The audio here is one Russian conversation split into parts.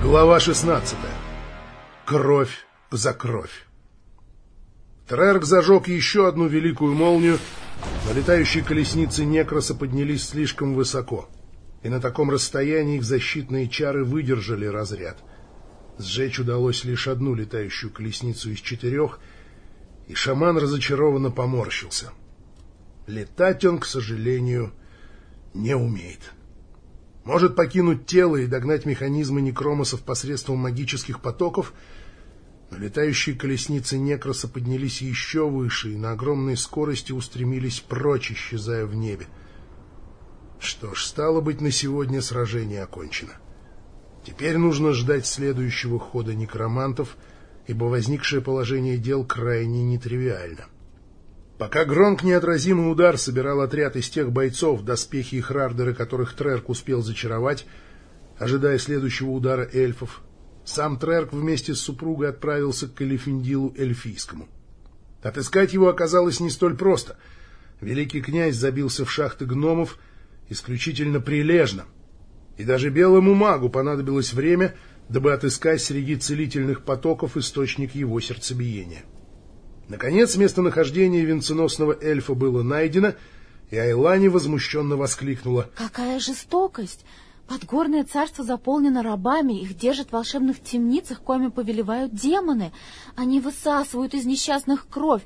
Глава 16. Кровь за кровь. Трерк зажег еще одну великую молнию, но летающие колесницы Некроса поднялись слишком высоко, и на таком расстоянии их защитные чары выдержали разряд. Сжечь удалось лишь одну летающую колесницу из четырех, и шаман разочарованно поморщился. Летать он, к сожалению, не умеет. Может покинуть тело и догнать механизмы некромосов посредством магических потоков, но летающие колесницы Некроса поднялись еще выше и на огромной скорости устремились прочь, исчезая в небе. Что ж, стало быть, на сегодня сражение окончено. Теперь нужно ждать следующего хода некромантов, ибо возникшее положение дел крайне нетривиально. — Пока Гронк неотразимый удар собирал отряд из тех бойцов, доспехи и хрардеры, которых Трерк успел зачаровать, ожидая следующего удара эльфов, сам Трерк вместе с супругой отправился к Калифиндилу Эльфийскому. Отыскать его оказалось не столь просто. Великий князь забился в шахты гномов исключительно прилежно, и даже белому магу понадобилось время, дабы отыскать среди целительных потоков источник его сердцебиения. Наконец, местонахождение венценосного эльфа было найдено, и Айлани возмущенно воскликнула. «Какая жестокость! Подгорное царство заполнено рабами, их держат в волшебных темницах, коими повелевают демоны. Они высасывают из несчастных кровь.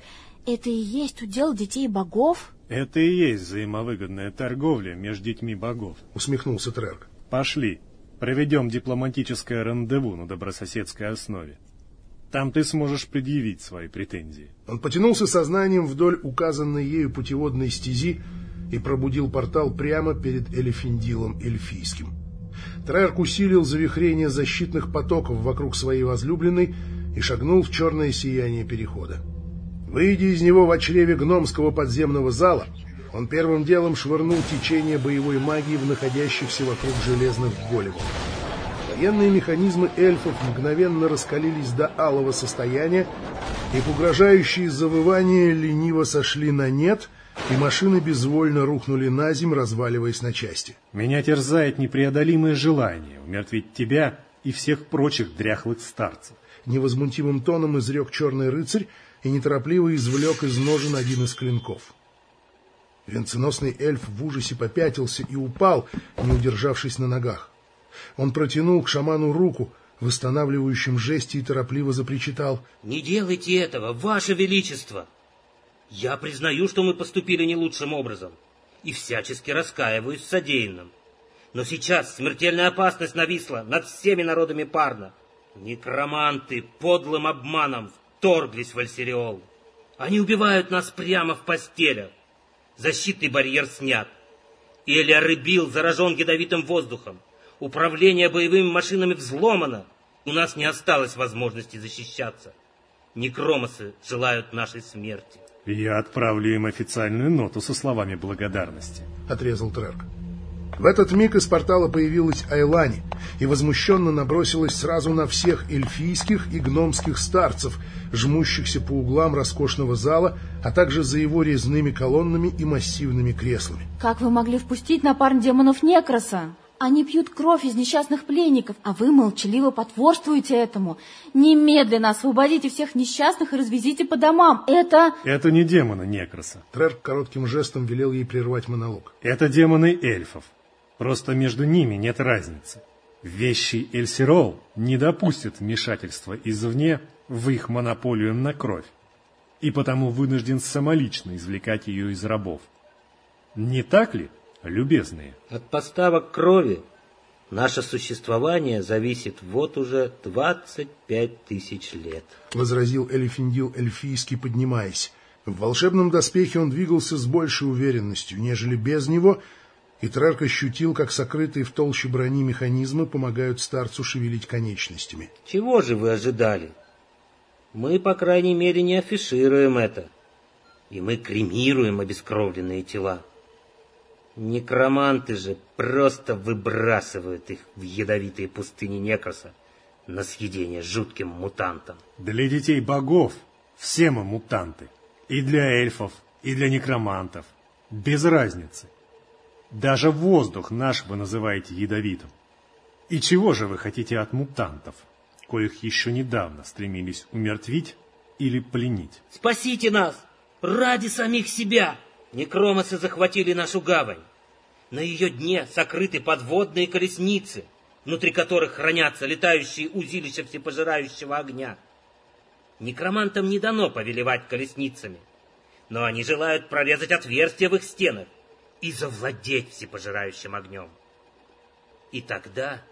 Это и есть удел детей богов?» «Это и есть взаимовыгодная торговля между детьми богов», — усмехнулся Трерк. «Пошли, проведем дипломатическое рандеву на добрососедской основе». Там ты сможешь предъявить свои претензии. Он потянулся сознанием вдоль указанной ею путеводной стези и пробудил портал прямо перед Элефиндилом Эльфийским. Трерк усилил завихрение защитных потоков вокруг своей возлюбленной и шагнул в черное сияние перехода. Выйдя из него в чреве гномского подземного зала, он первым делом швырнул течение боевой магии в находящихся вокруг железных големов. Военные механизмы эльфов мгновенно раскалились до алого состояния, и угрожающие завывания лениво сошли на нет, и машины безвольно рухнули на земь, разваливаясь на части. Меня терзает непреодолимое желание умертвить тебя и всех прочих дряхлых старцев. Невозмутимым тоном изрек черный рыцарь и неторопливо извлек из ножен один из клинков. Венценосный эльф в ужасе попятился и упал, не удержавшись на ногах. Он протянул к шаману руку, в восстанавливающем жесте и торопливо запричитал. «Не делайте этого, Ваше Величество! Я признаю, что мы поступили не лучшим образом, и всячески раскаиваюсь в содеянном. Но сейчас смертельная опасность нависла над всеми народами Парна. Некроманты подлым обманом вторглись в Альсериол. Они убивают нас прямо в постелях. Защитный барьер снят. Элия Рыбил заражен ядовитым воздухом. Управление боевыми машинами взломано. У нас не осталось возможности защищаться. Некромосы желают нашей смерти. Я отправлю им официальную ноту со словами благодарности. Отрезал Трерк. В этот миг из портала появилась Айлани и возмущенно набросилась сразу на всех эльфийских и гномских старцев, жмущихся по углам роскошного зала, а также за его резными колоннами и массивными креслами. «Как вы могли впустить на парн демонов Некроса?» Они пьют кровь из несчастных пленников, а вы молчаливо потворствуете этому. Немедленно освободите всех несчастных и развезите по домам. Это... Это не демоны Некроса. Трерк коротким жестом велел ей прервать монолог. Это демоны эльфов. Просто между ними нет разницы. Вещий Эльсирол не допустит вмешательства извне в их монополию на кровь, и потому вынужден самолично извлекать ее из рабов. Не так ли? Любезные. От поставок крови наше существование зависит вот уже 25 тысяч лет. Возразил Элифиндил Эльфийский, поднимаясь. В волшебном доспехе он двигался с большей уверенностью, нежели без него, и Трарк ощутил, как сокрытые в толще брони механизмы помогают старцу шевелить конечностями. Чего же вы ожидали? Мы, по крайней мере, не афишируем это. И мы кремируем обескровленные тела. Некроманты же просто выбрасывают их в ядовитые пустыни Некроса на съедение жутким мутантам. Для детей богов все мы мутанты. И для эльфов, и для некромантов. Без разницы. Даже воздух наш вы называете ядовитым. И чего же вы хотите от мутантов, коих еще недавно стремились умертвить или пленить? Спасите нас! Ради самих себя! Некромосы захватили нашу гавань. На ее дне сокрыты подводные колесницы, внутри которых хранятся летающие узилища всепожирающего огня. Некромантам не дано повелевать колесницами, но они желают прорезать отверстия в их стенах и завладеть всепожирающим огнем. И тогда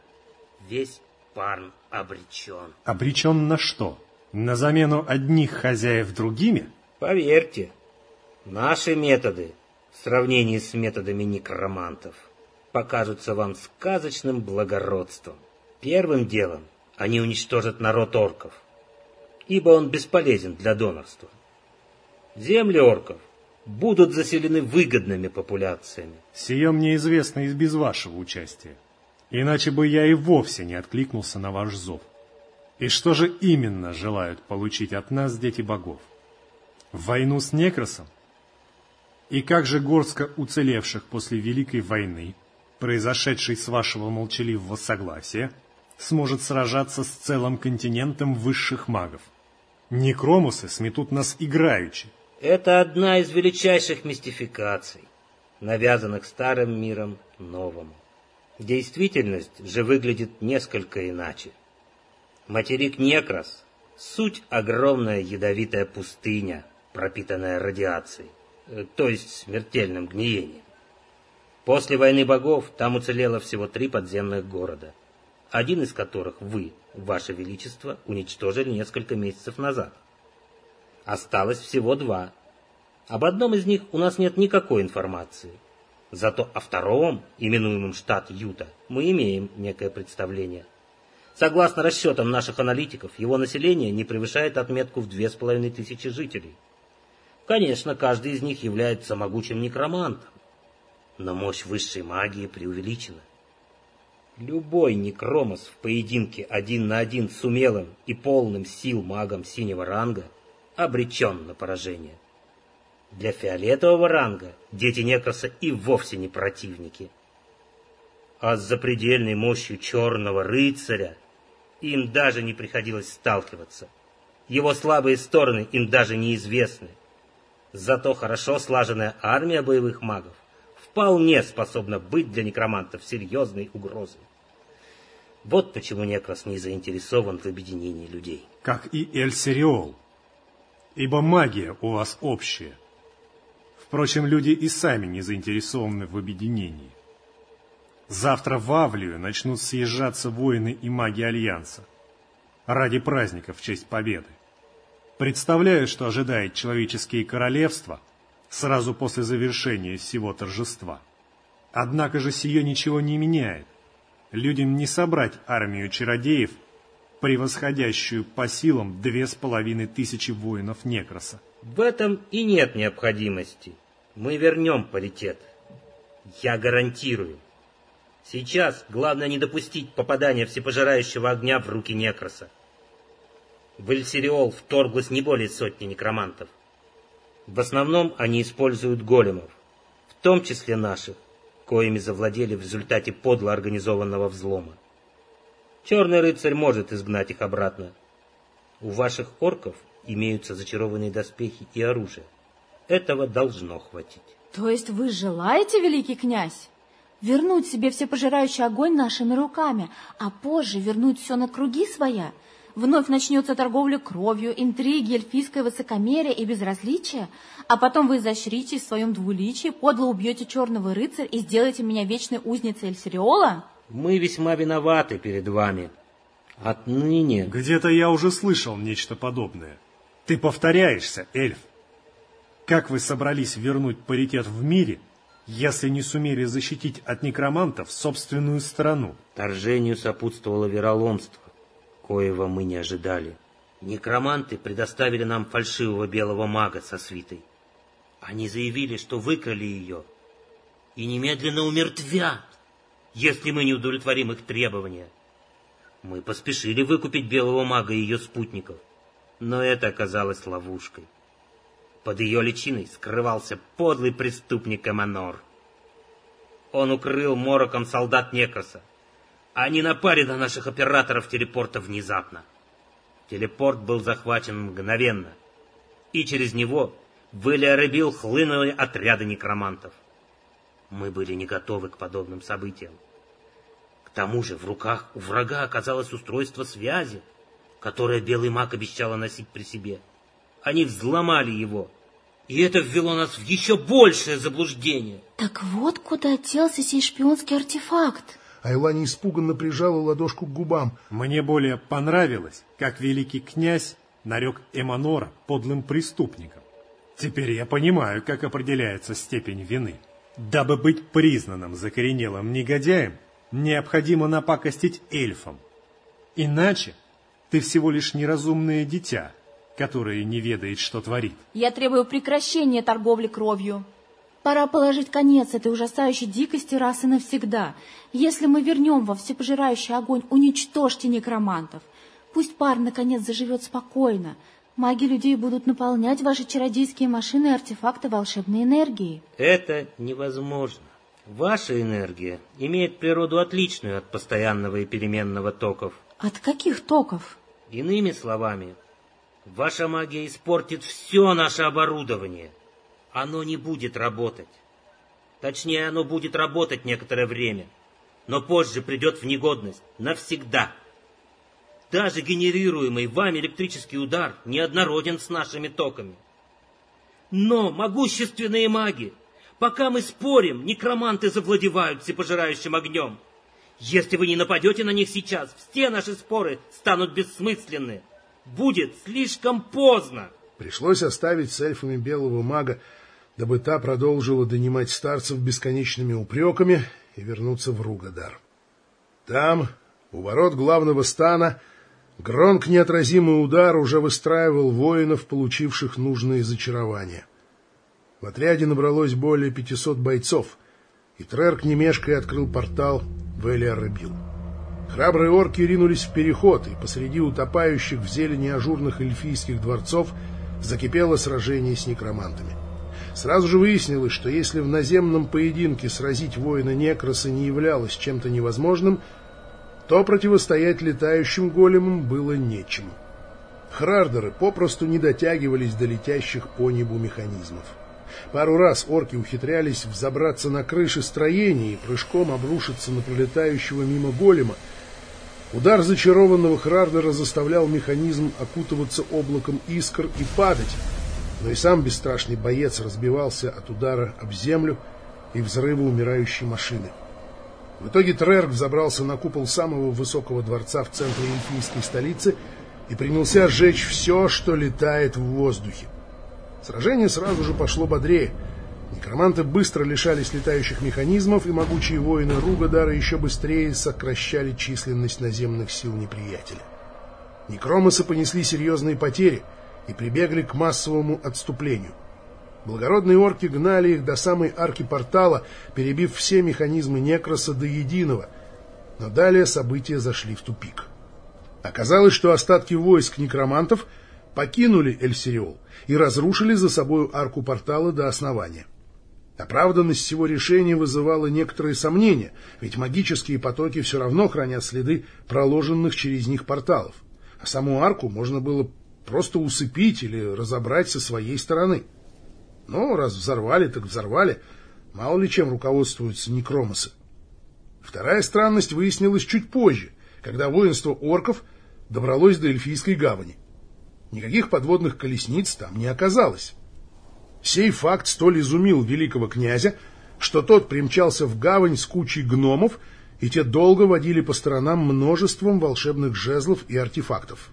весь Парн обречен. Обречен на что? На замену одних хозяев другими? Поверьте, наши методы в сравнении с методами некромантов покажутся вам сказочным благородством. Первым делом они уничтожат народ орков, ибо он бесполезен для донорства. Земли орков будут заселены выгодными популяциями. Сие мне известно и без вашего участия. Иначе бы я и вовсе не откликнулся на ваш зов. И что же именно желают получить от нас дети богов? Войну с Некросом? И как же горстка уцелевших после Великой войны, произошедшей с вашего молчаливого согласия, сможет сражаться с целым континентом высших магов? Некромусы сметут нас играючи. Это одна из величайших мистификаций, навязанных старым миром новому. Действительность же выглядит несколько иначе. Материк Некрос — суть огромная ядовитая пустыня, пропитанная радиацией, то есть смертельным гниением. После войны богов там уцелело всего три подземных города, один из которых вы, ваше величество, уничтожили несколько месяцев назад. Осталось всего два. Об одном из них у нас нет никакой информации — Зато о втором, именуемом штат Юта, мы имеем некое представление. Согласно расчетам наших аналитиков, его население не превышает отметку в две с половиной тысячи жителей. Конечно, каждый из них является могучим некромантом, но мощь высшей магии преувеличена. Любой некромос в поединке один на один с умелым и полным сил магом синего ранга обречен на поражение. Для фиолетового ранга дети Некроса и вовсе не противники. А с запредельной мощью черного рыцаря им даже не приходилось сталкиваться. Его слабые стороны им даже неизвестны. Зато хорошо слаженная армия боевых магов вполне способна быть для некромантов серьезной угрозой. Вот почему Некрос не заинтересован в объединении людей. Как и Эль-Сериол. Ибо магия у вас общая. Впрочем, люди и сами не заинтересованы в объединении. Завтра в Авлию начнут съезжаться воины и маги Альянса ради праздника в честь победы. Представляю, что ожидает человеческие королевства сразу после завершения всего торжества. Однако же сие ничего не меняет. Людям не собрать армию чародеев, превосходящую по силам две с половиной тысячи воинов Некроса. В этом и нет необходимости. Мы вернем паритет. Я гарантирую. Сейчас главное не допустить попадания всепожирающего огня в руки Некроса. В Эльсириол вторглось не более сотни некромантов. В основном они используют големов, в том числе наших, коими завладели в результате подло организованного взлома. Черный рыцарь может изгнать их обратно. У ваших орков имеются зачарованные доспехи и оружие. Этого должно хватить. То есть вы желаете, великий князь, вернуть себе всепожирающий огонь нашими руками, а позже вернуть все на круги своя? Вновь начнется торговля кровью, интриги, эльфийское высокомерие и безразличие, а потом вы изощритесь в своем двуличии, подло убьете черного рыцаря и сделаете меня вечной узницей Эльсириола? Мы весьма виноваты перед вами. Отныне... Где-то я уже слышал нечто подобное. Ты повторяешься, эльф. Как вы собрались вернуть паритет в мире, если не сумели защитить от некромантов собственную страну? Торжению сопутствовало вероломство, коего мы не ожидали. Некроманты предоставили нам фальшивого белого мага со свитой. Они заявили, что выкрали ее и немедленно умертвят, если мы не удовлетворим их требования. Мы поспешили выкупить белого мага и ее спутников, но это оказалось ловушкой. Под ее личиной скрывался подлый преступник Эманор. Он укрыл мороком солдат Некроса, Они напали на наших операторов телепорта внезапно. Телепорт был захвачен мгновенно, и через него в Элиаребил хлынули отряды некромантов. Мы были не готовы к подобным событиям. К тому же в руках у врага оказалось устройство связи, которое белый маг обещал носить при себе. Они взломали его, и это ввело нас в еще большее заблуждение. Так вот куда делся сей шпионский артефакт. Айлани испуганно прижала ладошку к губам. Мне более понравилось, как великий князь нарек Эманора подлым преступником. Теперь я понимаю, как определяется степень вины. Дабы быть признанным закоренелым негодяем, необходимо напакостить эльфам. Иначе ты всего лишь неразумное дитя, которое не ведает, что творит. Я требую прекращения торговли кровью. Пора положить конец этой ужасающей дикости раз и навсегда. Если мы вернем во всепожирающий огонь, уничтожьте некромантов. Пусть пар, наконец, заживет спокойно. Маги людей будут наполнять ваши чародейские машины и артефакты волшебной энергией. Это невозможно. Ваша энергия имеет природу отличную от постоянного и переменного токов. От каких токов? Иными словами, ваша магия испортит все наше оборудование. Оно не будет работать. Точнее, оно будет работать некоторое время, но позже придет в негодность навсегда. Даже генерируемый вами электрический удар неоднороден с нашими токами. Но могущественные маги, пока мы спорим, некроманты завладевают всепожирающим огнем. Если вы не нападете на них сейчас, все наши споры станут бессмысленны. Будет слишком поздно. Пришлось оставить с эльфами белого мага, дабы та продолжила донимать старцев бесконечными упреками и вернуться в Ругадар. Там, у ворот главного стана, Гронк неотразимый удар уже выстраивал воинов, получивших нужные зачарования. В отряде набралось более 500 бойцов, и Трерк немешкой открыл портал в Элиарабил. Храбрые орки ринулись в переход, и посреди утопающих в зелени ажурных эльфийских дворцов закипело сражение с некромантами. Сразу же выяснилось, что если в наземном поединке сразить воина Некроса не являлось чем-то невозможным, то противостоять летающим големам было нечем. Хрардеры попросту не дотягивались до летящих по небу механизмов. Пару раз орки ухитрялись взобраться на крыши строений и прыжком обрушиться на пролетающего мимо голема. Удар зачарованного Хрардера заставлял механизм окутываться облаком искр и падать, но и сам бесстрашный боец разбивался от удара об землю и взрыва умирающей машины. В итоге Трерк взобрался на купол самого высокого дворца в центре эльфийской столицы и принялся сжечь все, что летает в воздухе. Сражение сразу же пошло бодрее. Некроманты быстро лишались летающих механизмов, и могучие воины Ругадара еще быстрее сокращали численность наземных сил неприятеля. Некромосы понесли серьезные потери и прибегли к массовому отступлению. Благородные орки гнали их до самой арки портала, перебив все механизмы некроса до единого. Но далее события зашли в тупик. Оказалось, что остатки войск некромантов покинули Эльсириол и разрушили за собою арку портала до основания. Оправданность всего решения вызывала некоторые сомнения, ведь магические потоки все равно хранят следы проложенных через них порталов, а саму арку можно было просто усыпить или разобрать со своей стороны. Но раз взорвали, так взорвали. Мало ли чем руководствуются некромосы. Вторая странность выяснилась чуть позже, когда воинство орков добралось до Эльфийской гавани. Никаких подводных колесниц там не оказалось. Сей факт столь изумил великого князя, что тот примчался в гавань с кучей гномов, и те долго водили по сторонам множеством волшебных жезлов и артефактов.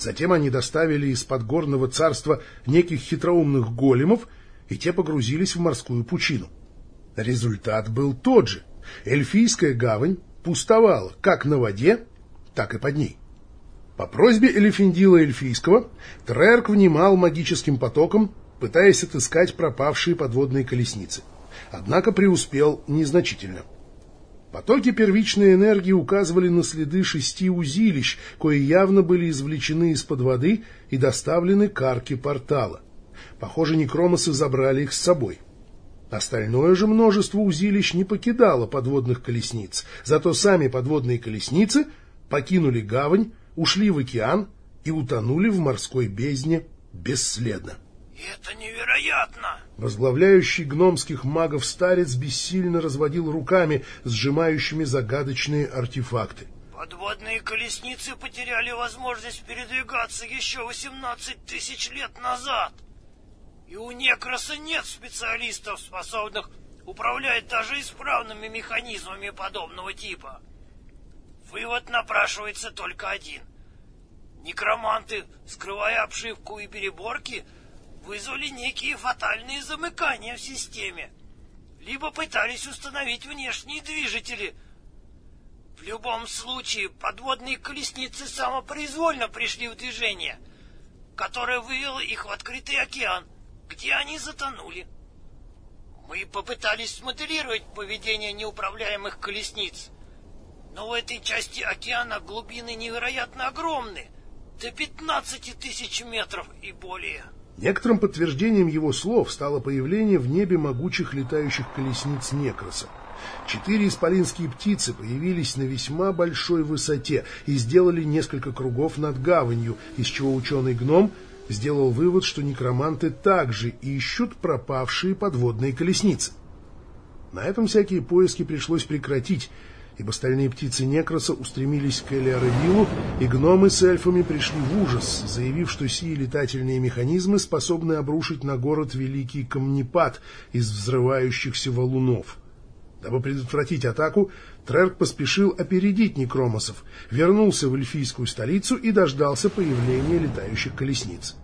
Затем они доставили из подгорного царства неких хитроумных големов, и те погрузились в морскую пучину. Результат был тот же. Эльфийская гавань пустовала как на воде, так и под ней. По просьбе Элефиндила Эльфийского Трерк внимал магическим потоком, пытаясь отыскать пропавшие подводные колесницы. Однако преуспел незначительно. Потоки первичной энергии указывали на следы шести узилищ, кои явно были извлечены из-под воды и доставлены к арке портала. Похоже, некромосы забрали их с собой. Остальное же множество узилищ не покидало подводных колесниц, зато сами подводные колесницы покинули гавань, ушли в океан и утонули в морской бездне бесследно. «Это невероятно!» Возглавляющий гномских магов старец бессильно разводил руками, сжимающими загадочные артефакты. Подводные колесницы потеряли возможность передвигаться еще 18 тысяч лет назад. И у Некроса нет специалистов, способных управлять даже исправными механизмами подобного типа. Вывод напрашивается только один. Некроманты, скрывая обшивку и переборки, вызвали некие фатальные замыкания в системе. Либо пытались установить внешние движители — в любом случае, подводные колесницы самопроизвольно пришли в движение, которое вывело их в открытый океан, где они затонули. Мы попытались смоделировать поведение неуправляемых колесниц, но в этой части океана глубины невероятно огромны, до 15 тысяч метров и более. Некоторым подтверждением его слов стало появление в небе могучих летающих колесниц Некроса. Четыре исполинские птицы появились на весьма большой высоте и сделали несколько кругов над гаванью, из чего ученый-гном сделал вывод, что некроманты также ищут пропавшие подводные колесницы. На этом всякие поиски пришлось прекратить, ибо стальные птицы Некроса устремились к Элиаровилу, и гномы с эльфами пришли в ужас, заявив, что сии летательные механизмы способны обрушить на город великий камнепад из взрывающихся валунов. Дабы предотвратить атаку, Трерк поспешил опередить некромосов, вернулся в эльфийскую столицу и дождался появления летающих колесниц.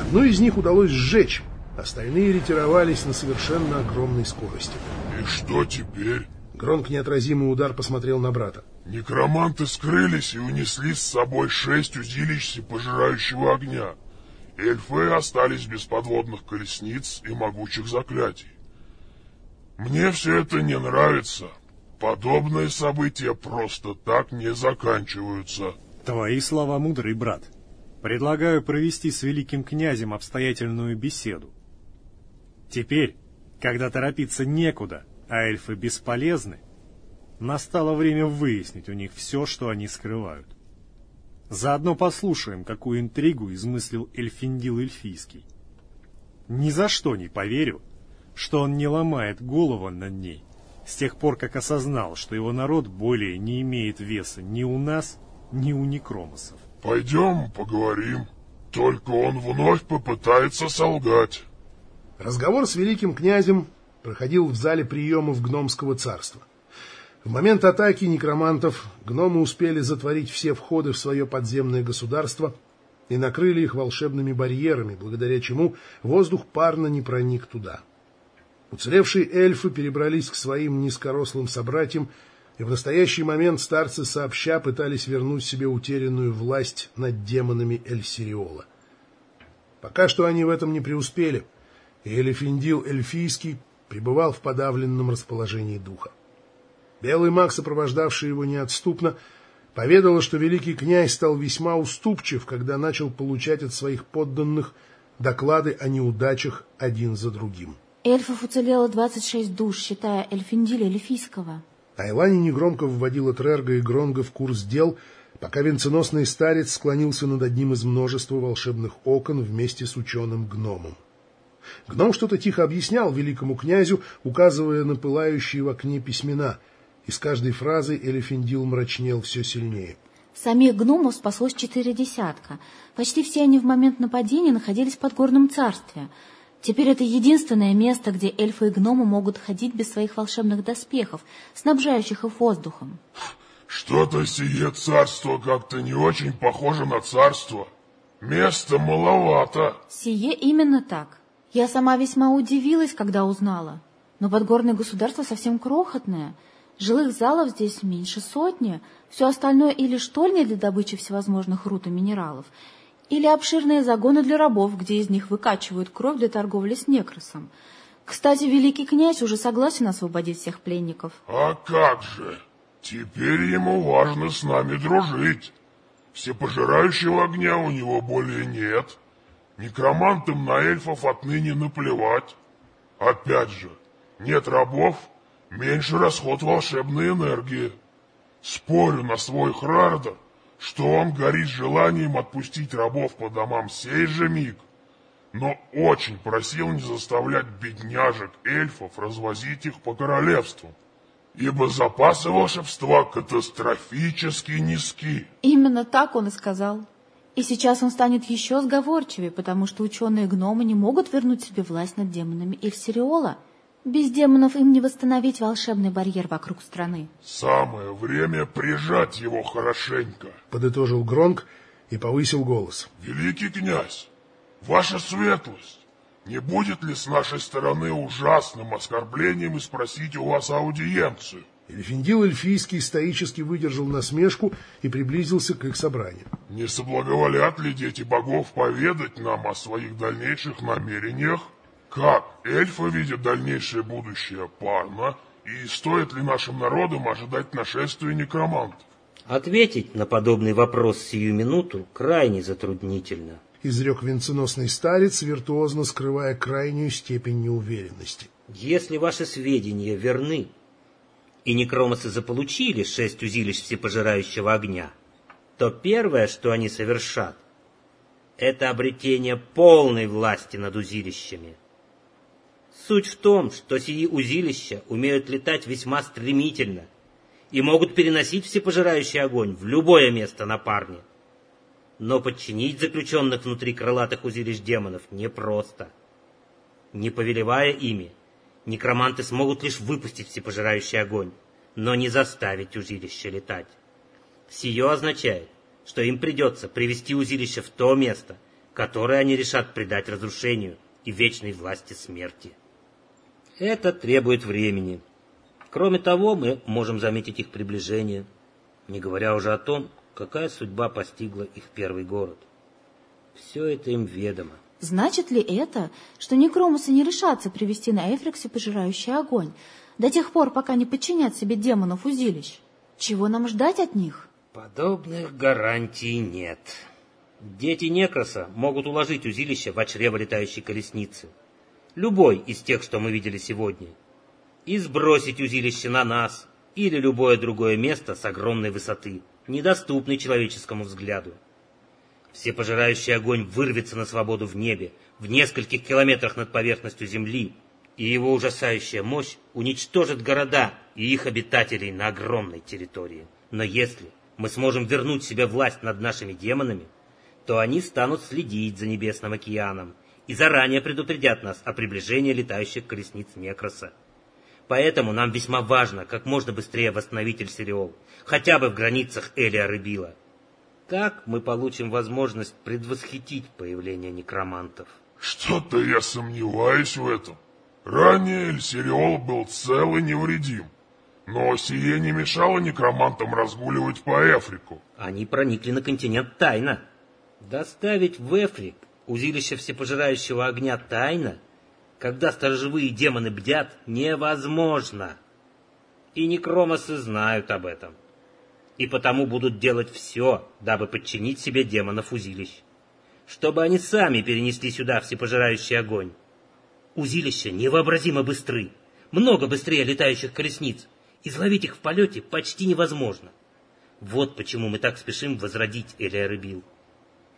Одну из них удалось сжечь, остальные ретировались на совершенно огромной скорости. «И что теперь?» Гронк неотразимый удар посмотрел на брата. «Некроманты скрылись и унесли с собой шесть узилищ пожирающего огня. Эльфы остались без подводных колесниц и могучих заклятий. Мне все это не нравится. Подобные события просто так не заканчиваются. Твои слова мудрый, брат. Предлагаю провести с великим князем обстоятельную беседу. Теперь, когда торопиться некуда, а эльфы бесполезны, настало время выяснить у них все, что они скрывают. Заодно послушаем, какую интригу измыслил Эльфиндил Эльфийский. Ни за что не поверю, что он не ломает голову над ней, с тех пор, как осознал, что его народ более не имеет веса ни у нас, ни у некромосов. «Пойдем поговорим, только он вновь попытается солгать». Разговор с великим князем проходил в зале приемов гномского царства. В момент атаки некромантов гномы успели затворить все входы в свое подземное государство и накрыли их волшебными барьерами, благодаря чему воздух парно не проник туда. Уцелевшие эльфы перебрались к своим низкорослым собратьям, и в настоящий момент старцы сообща пытались вернуть себе утерянную власть над демонами Эльсириола. Пока что они в этом не преуспели, и Элефиндил Эльфийский пребывал в подавленном расположении духа. Белый маг, сопровождавший его неотступно, поведал, что великий князь стал весьма уступчив, когда начал получать от своих подданных доклады о неудачах один за другим. Эльфов уцелело 26 душ, считая Эльфиндиля Эльфийского. Айлани негромко вводила Трерга и Гронга в курс дел, пока венценосный старец склонился над одним из множества волшебных окон вместе с ученым-гномом. Гном что-то тихо объяснял великому князю, указывая на пылающие в окне письмена, и с каждой фразой Элефиндил мрачнел все сильнее. Самих гномов спаслось четыре десятка. Почти все они в момент нападения находились в подгорном царстве — Теперь это единственное место, где эльфы и гномы могут ходить без своих волшебных доспехов, снабжающих их воздухом. Что-то сие царство как-то не очень похоже на царство. Места маловато. Сие именно так. Я сама весьма удивилась, когда узнала. Но подгорное государство совсем крохотное. Жилых залов здесь меньше сотни. Все остальное или штольня для добычи всевозможных руд и минералов, или обширные загоны для рабов, где из них выкачивают кровь для торговли с некросом. Кстати, великий князь уже согласен освободить всех пленников. А как же? Теперь ему важно с нами дружить. Всепожирающего огня у него более нет. Некромантам на эльфов отныне наплевать. Опять же, Нет рабов, меньше расход волшебной энергии. Спорю на свой Храрда, что он горит желанием отпустить рабов по домам сей же миг, но очень просил не заставлять бедняжек эльфов развозить их по королевству, ибо запасы волшебства катастрофически низки. Именно так он и сказал. И сейчас он станет еще сговорчивее, потому что ученые-гномы не могут вернуть себе власть над демонами Эльсириола. Без демонов им не восстановить волшебный барьер вокруг страны. Самое время прижать его хорошенько. Подытожил Гронк и повысил голос. Великий князь, ваша светлость, не будет ли с нашей стороны ужасным оскорблением и спросить у вас аудиенцию? Элефиндил Эльфийский стоически выдержал насмешку и приблизился к их собранию. Не соблаговолят ли дети богов поведать нам о своих дальнейших намерениях? Как эльфы видят дальнейшее будущее Парна, и стоит ли нашим народам ожидать нашествия некромантов? Ответить на подобный вопрос сию минуту крайне затруднительно. Изрек венценосный старец, виртуозно скрывая крайнюю степень неуверенности. Если ваши сведения верны, и некромосы заполучили шесть узилищ всепожирающего огня, то первое, что они совершат, это обретение полной власти над узилищами. Суть в том, что сии узилища умеют летать весьма стремительно и могут переносить всепожирающий огонь в любое место на парне. Но подчинить заключенных внутри крылатых узилищ демонов непросто. Не повелевая ими, Некроманты смогут лишь выпустить всепожирающий огонь, но не заставить узилище летать. Сие означает, что им придется привести узилище в то место, которое они решат предать разрушению и вечной власти смерти. Это требует времени. Кроме того, мы можем заметить их приближение, не говоря уже о том, какая судьба постигла их первый город. Все это им ведомо. Значит ли это, что некромусы не решатся привести на Эфриксе пожирающий огонь до тех пор, пока не подчинят себе демонов узилищ? Чего нам ждать от них? Подобных гарантий нет. Дети Некроса могут уложить узилище в чрево летающей колесницы. Любой из тех, что мы видели сегодня. И сбросить узилище на нас или любое другое место с огромной высоты, недоступной человеческому взгляду. Всепожирающий огонь вырвется на свободу в небе, в нескольких километрах над поверхностью Земли, и его ужасающая мощь уничтожит города и их обитателей на огромной территории. Но если мы сможем вернуть себе власть над нашими демонами, то они станут следить за Небесным океаном и заранее предупредят нас о приближении летающих колесниц Некроса. Поэтому нам весьма важно как можно быстрее восстановить Эльсириол, хотя бы в границах Элия Рыбила. Так мы получим возможность предвосхитить появление некромантов. Что-то я сомневаюсь в этом. Ранее Эльсириол был цел и невредим. Но сие не мешало некромантам разгуливать по Эфрику. Они проникли на континент тайно. Доставить в Эфрик узилище всепожирающего огня тайно, когда сторожевые демоны бдят, невозможно. И некромосы знают об этом и потому будут делать все, дабы подчинить себе демонов узилищ. Чтобы они сами перенесли сюда всепожирающий огонь. Узилища невообразимо быстры, много быстрее летающих колесниц. Изловить их в полете почти невозможно. Вот почему мы так спешим возродить Элия Рыбил.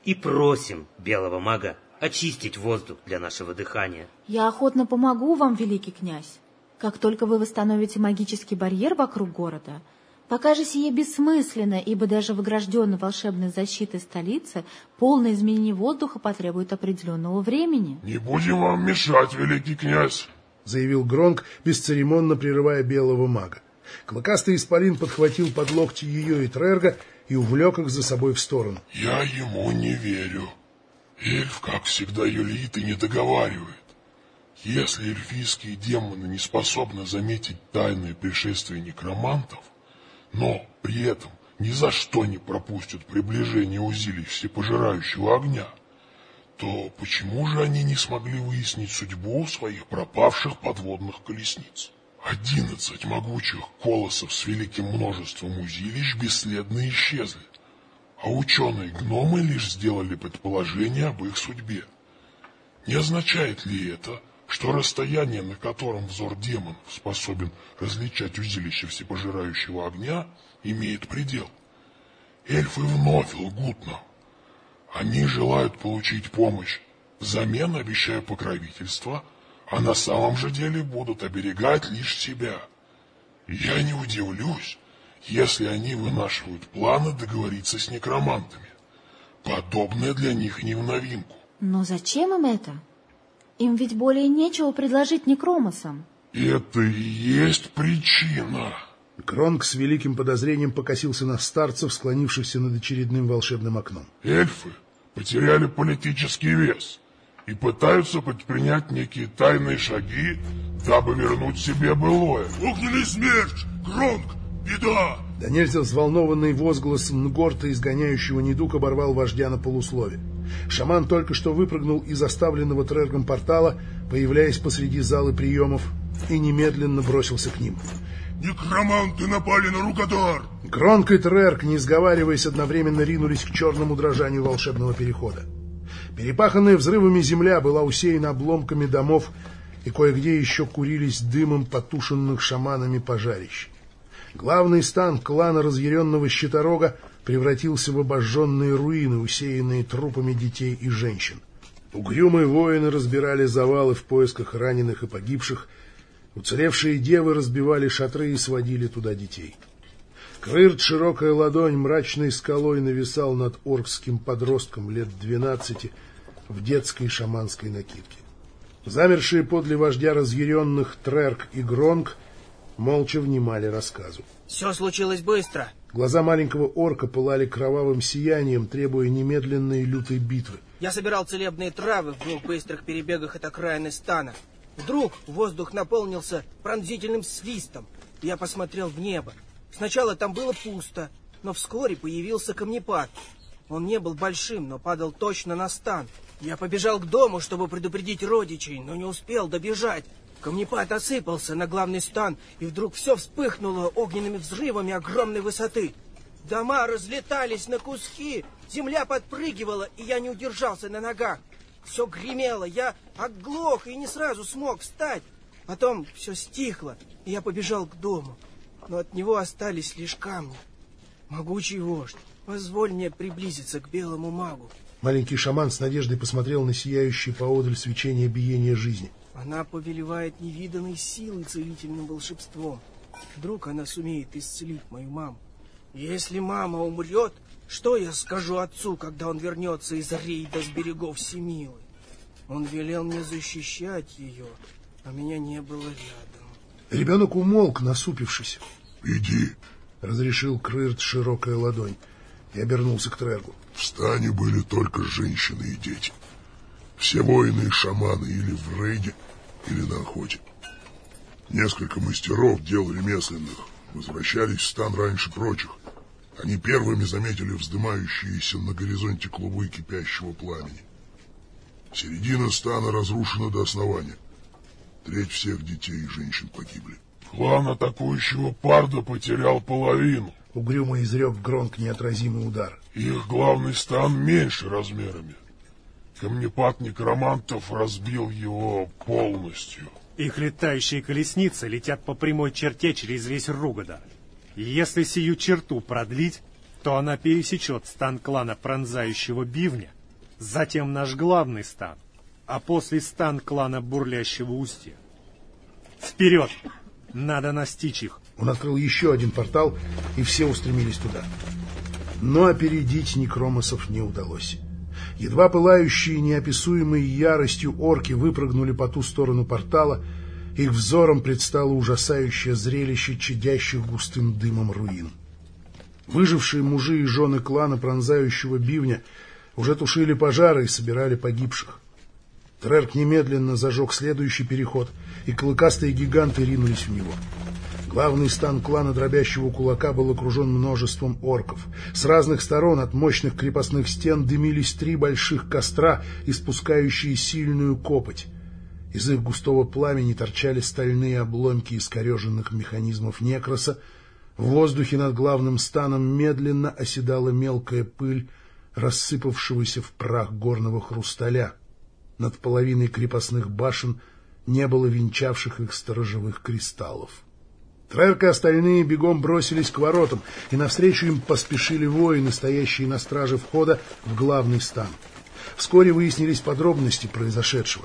И просим белого мага очистить воздух для нашего дыхания. Я охотно помогу вам, великий князь. Как только вы восстановите магический барьер вокруг города, Пока же сие бессмысленно, ибо даже в огражденной волшебной защитой столицы полное изменение воздуха потребует определенного времени. «Не будем вам мешать, великий князь!» — заявил Гронк, бесцеремонно прерывая белого мага. Клыкастый исполин подхватил под локти ее и Трерга и увлек их за собой в сторону. «Я ему не верю. Эльф, как всегда, юлит и не договаривает. Если эльфийские демоны не способны заметить тайное пришествие некромантов, но при этом ни за что не пропустят приближение узилищ всепожирающего огня, то почему же они не смогли выяснить судьбу своих пропавших подводных колесниц? Одиннадцать могучих колосов с великим множеством узилищ бесследно исчезли, а ученые-гномы лишь сделали предположение об их судьбе. Не означает ли это, что расстояние, на котором взор демонов способен различать узилище всепожирающего огня, имеет предел. Эльфы вновь лгут нам. Они желают получить помощь, взамен обещая покровительство, а на самом же деле будут оберегать лишь себя. Я не удивлюсь, если они вынашивают планы договориться с некромантами. Подобное для них не в новинку. Но зачем им это? Им ведь более нечего предложить некромосам. Это и есть причина. Кронг с великим подозрением покосился на старцев, склонившихся над очередным волшебным окном. Эльфы потеряли политический вес и пытаются предпринять некие тайные шаги, дабы вернуть себе былое. Огненный смерч! Кронг! Беда! Да нельзя взволнованный возглас Нгорта, изгоняющего недуг, оборвал вождя на полуслове. Шаман только что выпрыгнул из оставленного Трергом портала, появляясь посреди залы приемов, и немедленно бросился к ним. Некроманты напали на Ругадар! Кронк и Трерк, не сговариваясь, одновременно ринулись к черному дрожанию волшебного перехода. Перепаханная взрывами земля была усеяна обломками домов, и кое-где еще курились дымом потушенных шаманами пожарищ. Главный стан клана разъяренного щиторога превратился в обожженные руины, усеянные трупами детей и женщин. Угрюмые воины разбирали завалы в поисках раненых и погибших, уцелевшие девы разбивали шатры и сводили туда детей. Крырт, широкая ладонь, мрачной скалой нависал над оркским подростком лет двенадцати в детской шаманской накидке. Замершие подле вождя разъяренных Трерк и Гронг молча внимали рассказу. Все случилось быстро. Глаза маленького орка пылали кровавым сиянием, требуя немедленной лютой битвы. Я собирал целебные травы в двух быстрых перебегах от окраины стана. Вдруг воздух наполнился пронзительным свистом. Я посмотрел в небо. Сначала там было пусто, но вскоре появился камнепад. Он не был большим, но падал точно на стан. Я побежал к дому, чтобы предупредить родичей, но не успел добежать. Камнепад осыпался на главный стан, и вдруг все вспыхнуло огненными взрывами огромной высоты. Дома разлетались на куски, земля подпрыгивала, и я не удержался на ногах. Все гремело, я оглох и не сразу смог встать. Потом все стихло, и я побежал к дому. Но от него остались лишь камни. Могучий вождь, позволь мне приблизиться к белому магу. Маленький шаман с надеждой посмотрел на сияющее поодаль свечение биения жизни. Она повелевает невиданной силой целительным волшебством. Вдруг она сумеет исцелить мою маму. Если мама умрет, что я скажу отцу, когда он вернется из рейда с берегов Семилы? Он велел мне защищать ее, а меня не было рядом. Ребенок умолк, насупившись. Иди. Разрешил Крырт широкая ладонь и обернулся к Трергу. В стане были только женщины и дети. Все воины и шаманы или в рейде, или на охоте. Несколько мастеров дел ремесленных возвращались в стан раньше прочих. Они первыми заметили вздымающиеся на горизонте клубы кипящего пламени. Середина стана разрушена до основания. Треть всех детей и женщин погибли. Клан атакующего Парда потерял половину. Угрюмо изрек Гронк неотразимый удар. Их главный стан меньше размерами. Камнепад некромантов разбил его полностью. Их летающие колесницы летят по прямой черте через весь Ругода. Если сию черту продлить, то она пересечет стан клана пронзающего бивня, затем наш главный стан, а после стан клана бурлящего устья. Вперед! Надо настичь их. Он открыл еще один портал, и все устремились туда. Но опередить некромосов не удалось. Едва пылающие неописуемой яростью орки выпрыгнули по ту сторону портала, их взором предстало ужасающее зрелище чадящих густым дымом руин. Выжившие мужи и жены клана пронзающего бивня уже тушили пожары и собирали погибших. Трерк немедленно зажег следующий переход, и клыкастые гиганты ринулись в него. Главный стан клана дробящего кулака был окружен множеством орков. С разных сторон от мощных крепостных стен дымились три больших костра, испускающие сильную копоть. Из их густого пламени торчали стальные обломки искореженных механизмов некроса. В воздухе над главным станом медленно оседала мелкая пыль рассыпавшегося в прах горного хрусталя. Над половиной крепостных башен не было венчавших их сторожевых кристаллов. Трерк и остальные бегом бросились к воротам, и навстречу им поспешили воины, стоящие на страже входа в главный стан. Вскоре выяснились подробности произошедшего.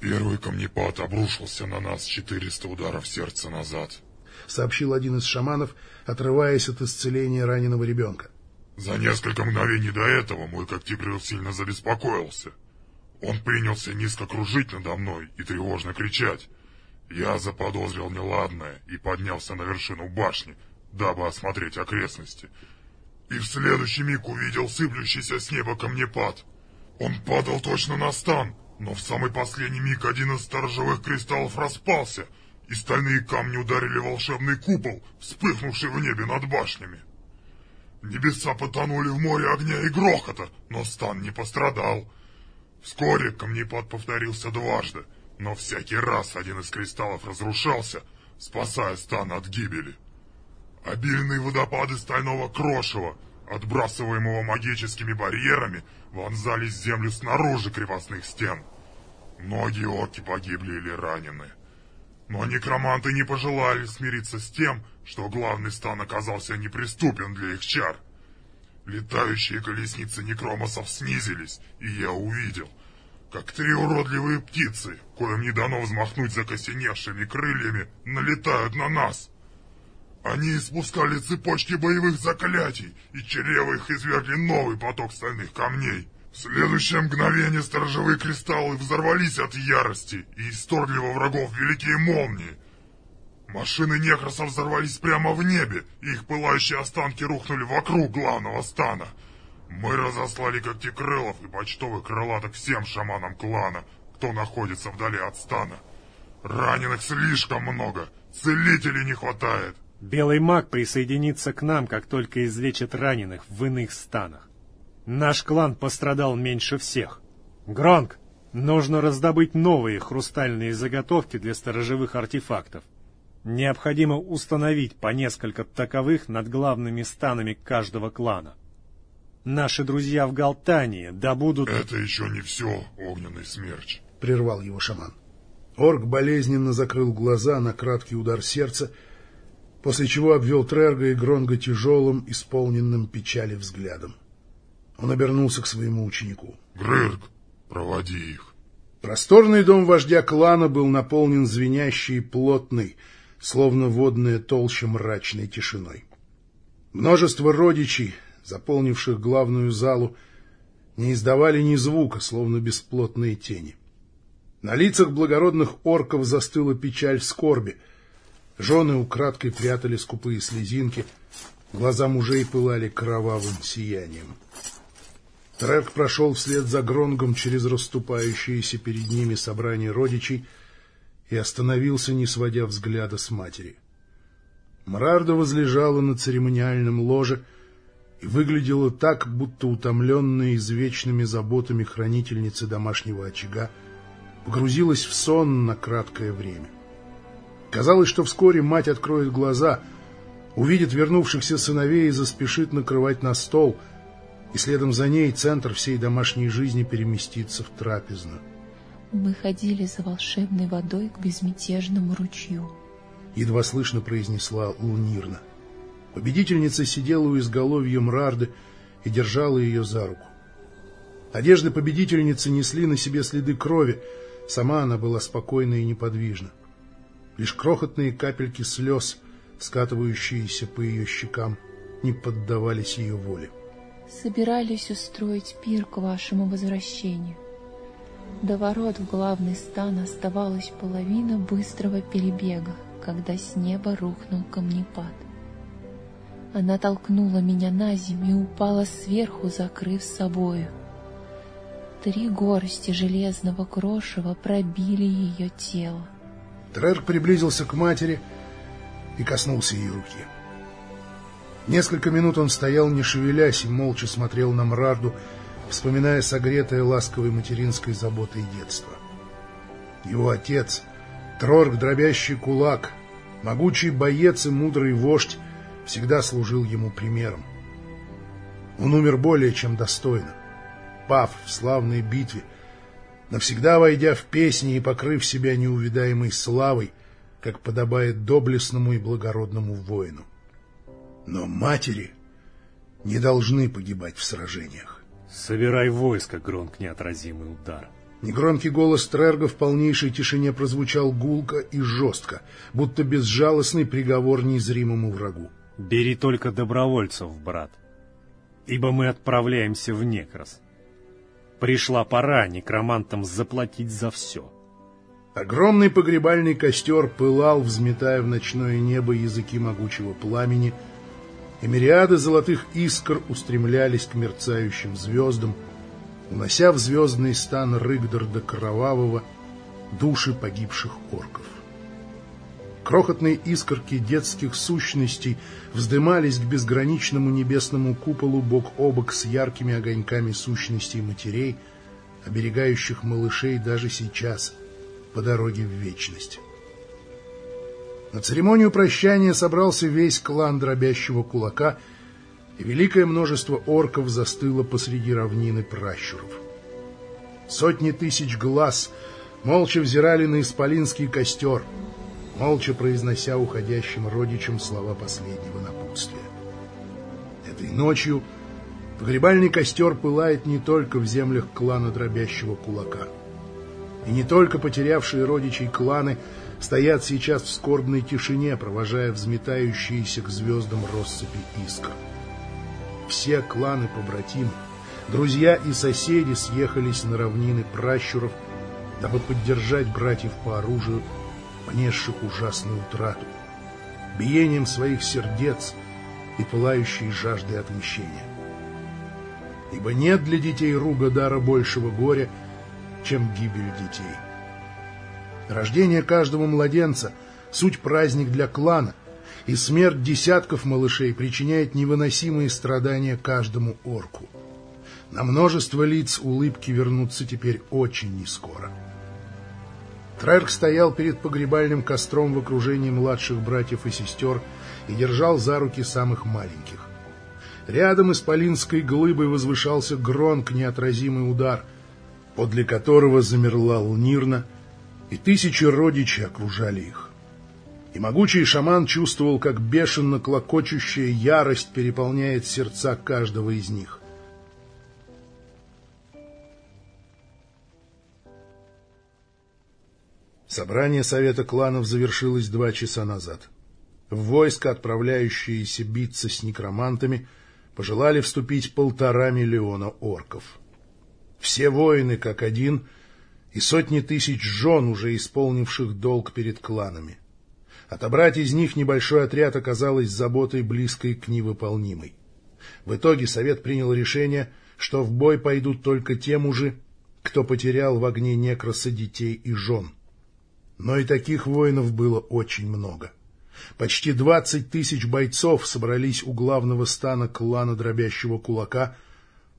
Первый камнепад обрушился на нас 400 ударов сердца назад, сообщил один из шаманов, отрываясь от исцеления раненого ребенка. За несколько мгновений до этого мой когтиприл сильно забеспокоился. Он принялся низко кружить надо мной и тревожно кричать. Я заподозрил неладное и поднялся на вершину башни, дабы осмотреть окрестности. И в следующий миг увидел сыплющийся с неба камнепад. Он падал точно на стан, но в самый последний миг один из сторожевых кристаллов распался, и стальные камни ударили волшебный купол, вспыхнувший в небе над башнями. Небеса потонули в море огня и грохота, но стан не пострадал. Вскоре камнепад повторился дважды, но всякий раз один из кристаллов разрушался, спасая стан от гибели. Обильные водопады стального крошева, отбрасываемого магическими барьерами, вонзались в землю снаружи крепостных стен. Многие орки погибли или ранены. Но некроманты не пожелали смириться с тем, что главный стан оказался неприступен для их чар. Летающие колесницы некромосов снизились, и я увидел, как три уродливые птицы, коим не дано взмахнуть закосеневшими крыльями, налетают на нас. Они испускали цепочки боевых заклятий, и чрево их извергли новый поток стальных камней. В следующее мгновение сторожевые кристаллы взорвались от ярости и исторгли врагов великие молнии. Машины Нехросов взорвались прямо в небе, и их пылающие останки рухнули вокруг главного стана. Мы разослали когтекрылов и почтовых крылаток всем шаманам клана, кто находится вдали от стана. Раненых слишком много, целителей не хватает. Белый маг присоединится к нам, как только излечит раненых в иных станах. Наш клан пострадал меньше всех. Гронк, нужно раздобыть новые хрустальные заготовки для сторожевых артефактов. Необходимо установить по несколько таковых над главными станами каждого клана. Наши друзья в Галтании добудут... Это еще не все, огненный смерч. Прервал его шаман. Орк болезненно закрыл глаза на краткий удар сердца, после чего обвел Трерга и Гронга тяжелым, исполненным печали взглядом. Он обернулся к своему ученику. «Грырк, проводи их». Просторный дом вождя клана был наполнен звенящей и плотной, словно водная толща мрачной тишиной. Множество родичей, заполнивших главную залу, не издавали ни звука, словно бесплотные тени. На лицах благородных орков застыла печаль скорби. Жены украдкой прятали скупые слезинки, глаза мужей пылали кровавым сиянием. Трек прошел вслед за Гронгом через расступающееся перед ними собрание родичей и остановился, не сводя взгляда с матери. Мрарда возлежала на церемониальном ложе и выглядела так, будто утомленная извечными заботами хранительницы домашнего очага погрузилась в сон на краткое время. Казалось, что вскоре мать откроет глаза, увидит вернувшихся сыновей и заспешит накрывать на стол — и следом за ней центр всей домашней жизни переместится в трапезную. Мы ходили за волшебной водой к безмятежному ручью. Едва слышно произнесла Лунирна. Победительница сидела у изголовья Мрарды и держала ее за руку. Одежды победительницы несли на себе следы крови, сама она была спокойна и неподвижна. Лишь крохотные капельки слез, скатывающиеся по ее щекам, не поддавались ее воле собирались устроить пир к вашему возвращению. До ворот в главный стан оставалась половина быстрого перебега, когда с неба рухнул камнепад. Она толкнула меня на землю и упала сверху, закрыв собою. Три горсти железного крошева пробили ее тело. Трерк приблизился к матери и коснулся ее руки. Несколько минут он стоял, не шевелясь, и молча смотрел на Мрарду, вспоминая согретое ласковой материнской заботой детства. Его отец, Трорг, дробящий кулак, могучий боец и мудрый вождь, всегда служил ему примером. Он умер более чем достойно, пав в славной битве, навсегда войдя в песни и покрыв себя неувидаемой славой, как подобает доблестному и благородному воину. Но матери не должны погибать в сражениях. Собирай войско, Гронк, неотразимый удар. Негромкий голос Трерга в полнейшей тишине прозвучал гулко и жестко, будто безжалостный приговор незримому врагу. Бери только добровольцев, брат, ибо мы отправляемся в Некрос. Пришла пора некромантам заплатить за все. Огромный погребальный костер пылал, взметая в ночное небо языки могучего пламени, и мириады золотых искр устремлялись к мерцающим звездам, унося в звездный стан Рыгдарда Кровавого души погибших орков. Крохотные искорки детских сущностей вздымались к безграничному небесному куполу бок о бок с яркими огоньками сущностей матерей, оберегающих малышей даже сейчас, по дороге в вечность. На церемонию прощания собрался весь клан дробящего кулака, и великое множество орков застыло посреди равнины пращуров. Сотни тысяч глаз молча взирали на исполинский костер, молча произнося уходящим родичам слова последнего напутствия. Этой ночью погребальный костер пылает не только в землях клана дробящего кулака. И не только потерявшие родичей кланы стоят сейчас в скорбной тишине, провожая взметающиеся к звездам россыпи искр. Все кланы-побратимы, друзья и соседи съехались на равнины пращуров, дабы поддержать братьев по оружию, понесших ужасную утрату, биением своих сердец и пылающей жаждой отмщения. Ибо нет для детей Руга дара большего горя, чем гибель детей. Рождение каждого младенца — суть праздник для клана, и смерть десятков малышей причиняет невыносимые страдания каждому орку. На множество лиц улыбки вернутся теперь очень нескоро. Трерк стоял перед погребальным костром в окружении младших братьев и сестер и держал за руки самых маленьких. Рядом исполинской глыбой возвышался гронк неотразимый удар, подле которого замерла Лнирна — и тысячи родичей окружали их. И могучий шаман чувствовал, как бешено клокочущая ярость переполняет сердца каждого из них. Собрание Совета кланов завершилось два часа назад. В войско, отправляющиеся биться с некромантами, пожелали вступить полтора миллиона орков. Все воины, как один — и сотни тысяч жен, уже исполнивших долг перед кланами. Отобрать из них небольшой отряд оказалось заботой близкой к невыполнимой. В итоге совет принял решение, что в бой пойдут только те мужи, кто потерял в огне некроса детей и жен. Но и таких воинов было очень много. Почти двадцать тысяч бойцов собрались у главного стана клана дробящего кулака,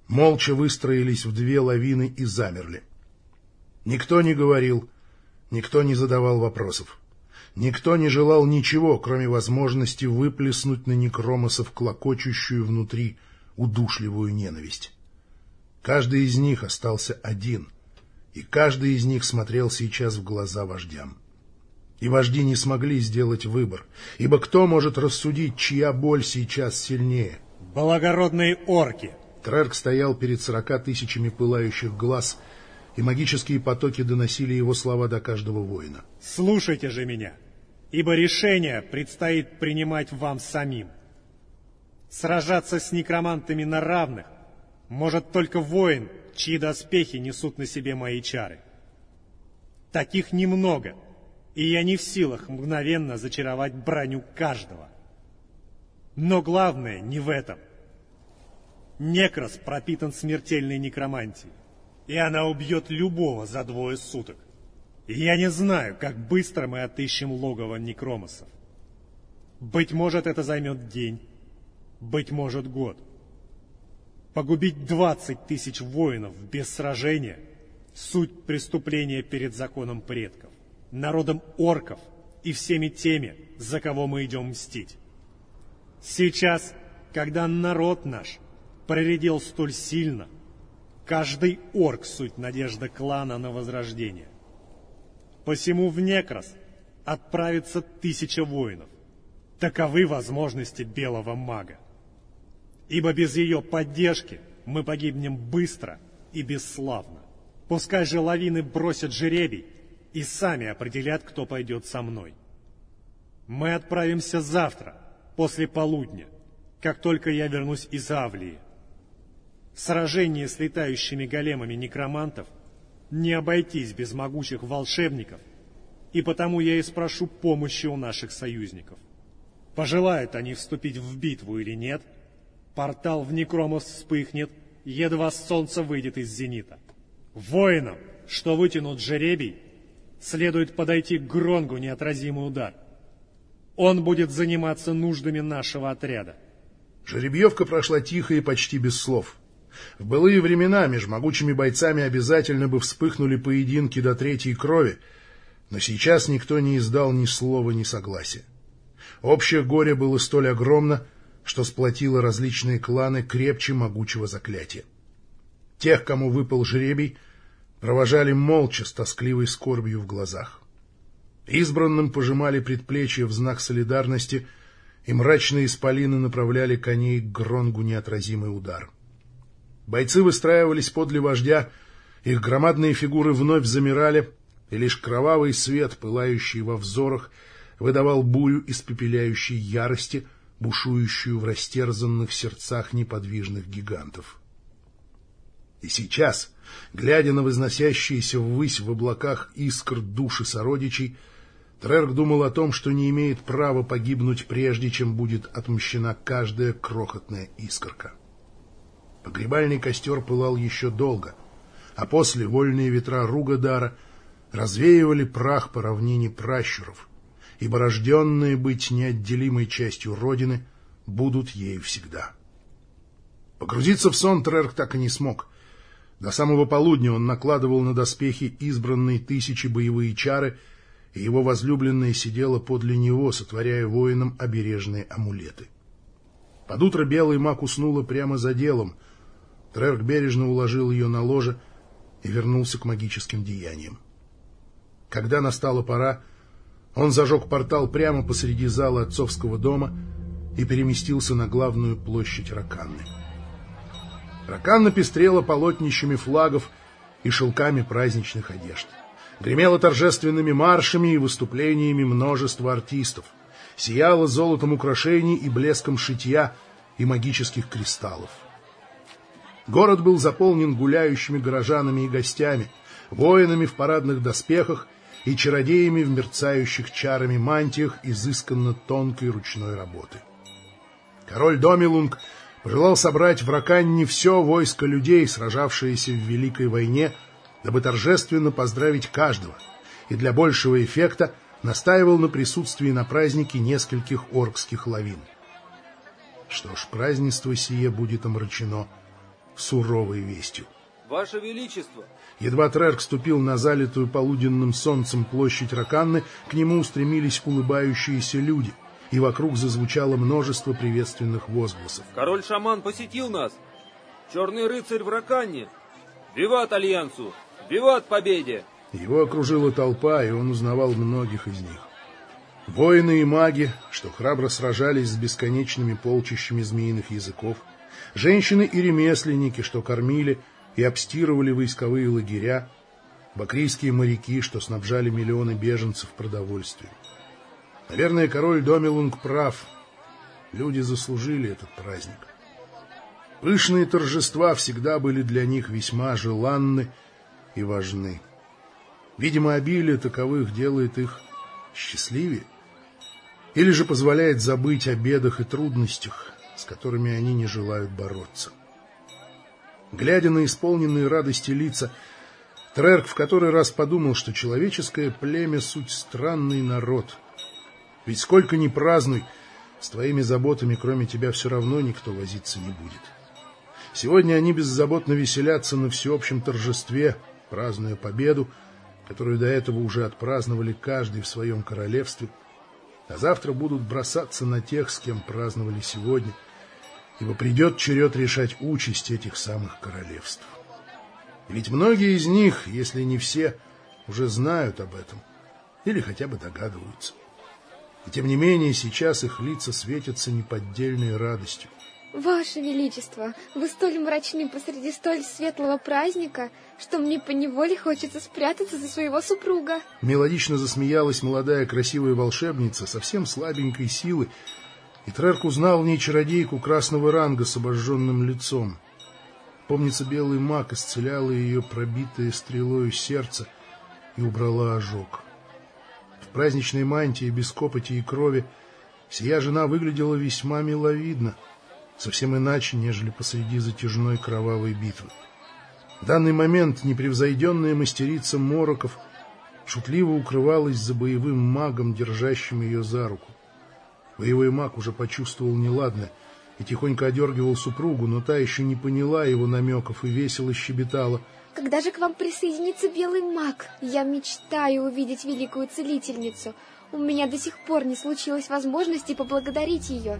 молча выстроились в две лавины и замерли. Никто не говорил, никто не задавал вопросов. Никто не желал ничего, кроме возможности выплеснуть на некромосов клокочущую внутри удушливую ненависть. Каждый из них остался один, и каждый из них смотрел сейчас в глаза вождям. И вожди не смогли сделать выбор, ибо кто может рассудить, чья боль сейчас сильнее? «Благородные орки!» Трерк стоял перед сорока тысячами пылающих глаз — и магические потоки доносили его слова до каждого воина. «Слушайте же меня, ибо решение предстоит принимать вам самим. Сражаться с некромантами на равных может только воин, чьи доспехи несут на себе мои чары. Таких немного, и я не в силах мгновенно зачаровать броню каждого. Но главное не в этом. Некрос пропитан смертельной некромантией и она убьет любого за двое суток. И я не знаю, как быстро мы отыщем логово некромосов. Быть может, это займет день, быть может, год. Погубить двадцать тысяч воинов без сражения — суть преступления перед законом предков, народом орков и всеми теми, за кого мы идем мстить. Сейчас, когда народ наш проредил столь сильно — Каждый орк — суть надежда клана на возрождение. Посему в Некрос отправится тысяча воинов. Таковы возможности белого мага. Ибо без ее поддержки мы погибнем быстро и бесславно. Пускай же лавины бросят жеребий и сами определят, кто пойдет со мной. Мы отправимся завтра, после полудня, как только я вернусь из Авлии. Сражение с летающими големами некромантов не обойтись без могучих волшебников, и потому я и спрошу помощи у наших союзников. Пожелают они вступить в битву или нет, портал в Некромос вспыхнет, едва солнце выйдет из зенита. Воинам, что вытянут жеребий, следует подойти к Гронгу неотразимый удар. Он будет заниматься нуждами нашего отряда. Жеребьевка прошла тихо и почти без слов. В былые времена между могучими бойцами обязательно бы вспыхнули поединки до третьей крови, но сейчас никто не издал ни слова, ни согласия. Общее горе было столь огромно, что сплотило различные кланы крепче могучего заклятия. Тех, кому выпал жребий, провожали молча с тоскливой скорбью в глазах. Избранным пожимали предплечья в знак солидарности, и мрачные исполины направляли коней к Гронгу неотразимый удар. Бойцы выстраивались подле вождя, их громадные фигуры вновь замирали, и лишь кровавый свет, пылающий во взорах, выдавал бурю испепеляющей ярости, бушующую в растерзанных сердцах неподвижных гигантов. И сейчас, глядя на возносящиеся ввысь в облаках искр души сородичей, Трерк думал о том, что не имеет права погибнуть прежде, чем будет отмщена каждая крохотная искорка. Погребальный костер пылал еще долго, а после вольные ветра Ругадара развеивали прах по равнине пращуров, ибо рожденные быть неотделимой частью Родины будут ею всегда. Погрузиться в сон Трерк так и не смог. До самого полудня он накладывал на доспехи избранные тысячи боевые чары — и его возлюбленная сидела подле него, сотворяя воинам обережные амулеты. Под утро белый маг уснула прямо за делом. Трерк бережно уложил ее на ложе и вернулся к магическим деяниям. Когда настала пора, он зажег портал прямо посреди зала отцовского дома и переместился на главную площадь Раканны. Раканна пестрела полотнищами флагов и шелками праздничных одежд гремело торжественными маршами и выступлениями множество артистов, сияло золотом украшений и блеском шитья и магических кристаллов. Город был заполнен гуляющими горожанами и гостями, воинами в парадных доспехах и чародеями в мерцающих чарами мантиях изысканно тонкой ручной работы. Король Домилунг пожелал собрать в Раканне все войско людей, сражавшиеся в Великой войне, дабы торжественно поздравить каждого, и для большего эффекта настаивал на присутствии на празднике нескольких оркских лавин. Что ж, празднество сие будет омрачено суровой вестью. Ваше Величество! Едва Трерк ступил на залитую полуденным солнцем площадь Раканны, к нему устремились улыбающиеся люди, и вокруг зазвучало множество приветственных возгласов. Король-шаман посетил нас! Черный рыцарь в Раканне! Виват Альянсу! Виват победе! Его окружила толпа, и он узнавал многих из них. Воины и маги, что храбро сражались с бесконечными полчищами змеиных языков, женщины и ремесленники, что кормили и обстирывали войсковые лагеря, бакрийские моряки, что снабжали миллионы беженцев продовольствием. Наверное, король Домилунг прав. Люди заслужили этот праздник. Пышные торжества всегда были для них весьма желанны и важны. Видимо, обилие таковых делает их счастливее или же позволяет забыть о бедах и трудностях, с которыми они не желают бороться. Глядя на исполненные радости лица, Трерк в который раз подумал, что человеческое племя — суть странный народ. Ведь сколько ни празднуй, с твоими заботами, кроме тебя, все равно никто возиться не будет. Сегодня они беззаботно веселятся на всеобщем торжестве — празднуя победу, которую до этого уже отпраздновали каждый в своем королевстве, а завтра будут бросаться на тех, с кем праздновали сегодня, ибо придет черед решать участь этих самых королевств. Ведь многие из них, если не все, уже знают об этом или хотя бы догадываются. И тем не менее сейчас их лица светятся неподдельной радостью. Ваше Величество, вы столь мрачны посреди столь светлого праздника, что мне поневоле хочется спрятаться за своего супруга. Мелодично засмеялась молодая красивая волшебница, совсем слабенькой силы, и Трерк узнал в ней чародейку красного ранга с обожженным лицом. Помнится, белый маг исцелял ее пробитое стрелою сердце и убрала ожог. В праздничной мантии без копоти и крови сия жена выглядела весьма миловидно — совсем иначе, нежели посреди затяжной кровавой битвы. В данный момент непревзойденная мастерица Мороков шутливо укрывалась за боевым магом, держащим ее за руку. Боевой маг уже почувствовал неладное и тихонько одергивал супругу, но та еще не поняла его намеков и весело щебетала. «Когда же к вам присоединится белый маг? Я мечтаю увидеть великую целительницу. У меня до сих пор не случилось возможности поблагодарить ее».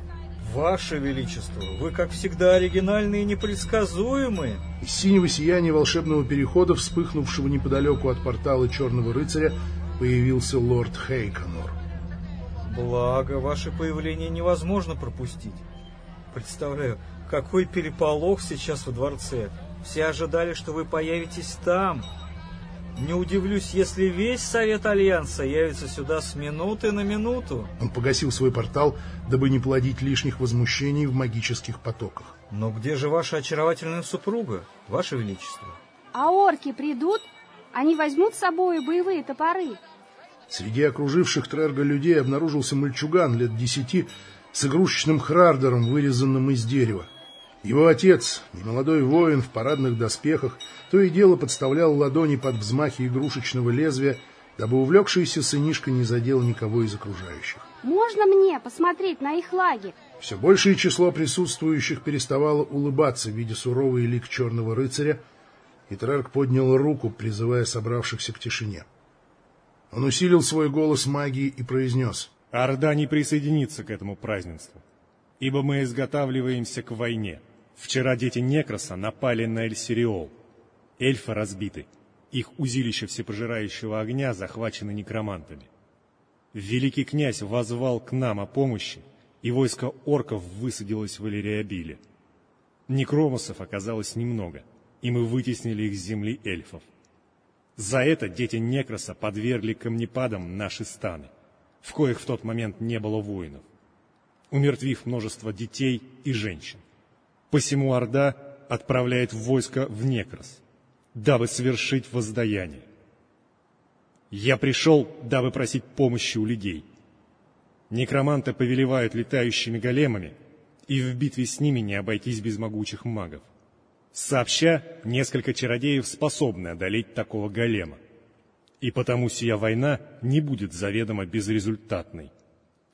Ваше Величество, вы, как всегда, оригинальны и непредсказуемы. Из синего сияния волшебного перехода, вспыхнувшего неподалеку от портала Черного Рыцаря, появился лорд Хейконор. Благо, ваше появление невозможно пропустить. Представляю, какой переполох сейчас во дворце. Все ожидали, что вы появитесь там, не удивлюсь, если весь Совет Альянса явится сюда с минуты на минуту. Он погасил свой портал, дабы не плодить лишних возмущений в магических потоках. Но где же ваша очаровательная супруга, ваше величество? А орки придут? Они возьмут с собой боевые топоры? Среди окруживших Трерга людей обнаружился мальчуган лет десяти с игрушечным хрардером, вырезанным из дерева. Его отец, немолодой воин в парадных доспехах, то и дело подставлял ладони под взмахи игрушечного лезвия, дабы увлекшийся сынишка не задел никого из окружающих. «Можно мне посмотреть на их лагерь?» Все большее число присутствующих переставало улыбаться, видя суровый лик черного рыцаря, и Трарк поднял руку, призывая собравшихся к тишине. Он усилил свой голос магии и произнес. «Орда не присоединится к этому празднеству, ибо мы изготавливаемся к войне». Вчера дети Некроса напали на Эльсириол. Эльфы разбиты. Их узилище всепожирающего огня захвачено некромантами. Великий князь возвал к нам о помощи, и войско орков высадилось в Элириабиле. Некромосов оказалось немного, и мы вытеснили их с земли эльфов. За это дети Некроса подвергли камнепадам наши станы, в коих в тот момент не было воинов, умертвив множество детей и женщин. Посему Орда отправляет войско в Некрос, дабы совершить воздаяние. Я пришел, дабы просить помощи у людей. Некроманты повелевают летающими големами, и в битве с ними не обойтись без могучих магов. Сообща, несколько чародеев способны одолеть такого голема. И потому сия война не будет заведомо безрезультатной.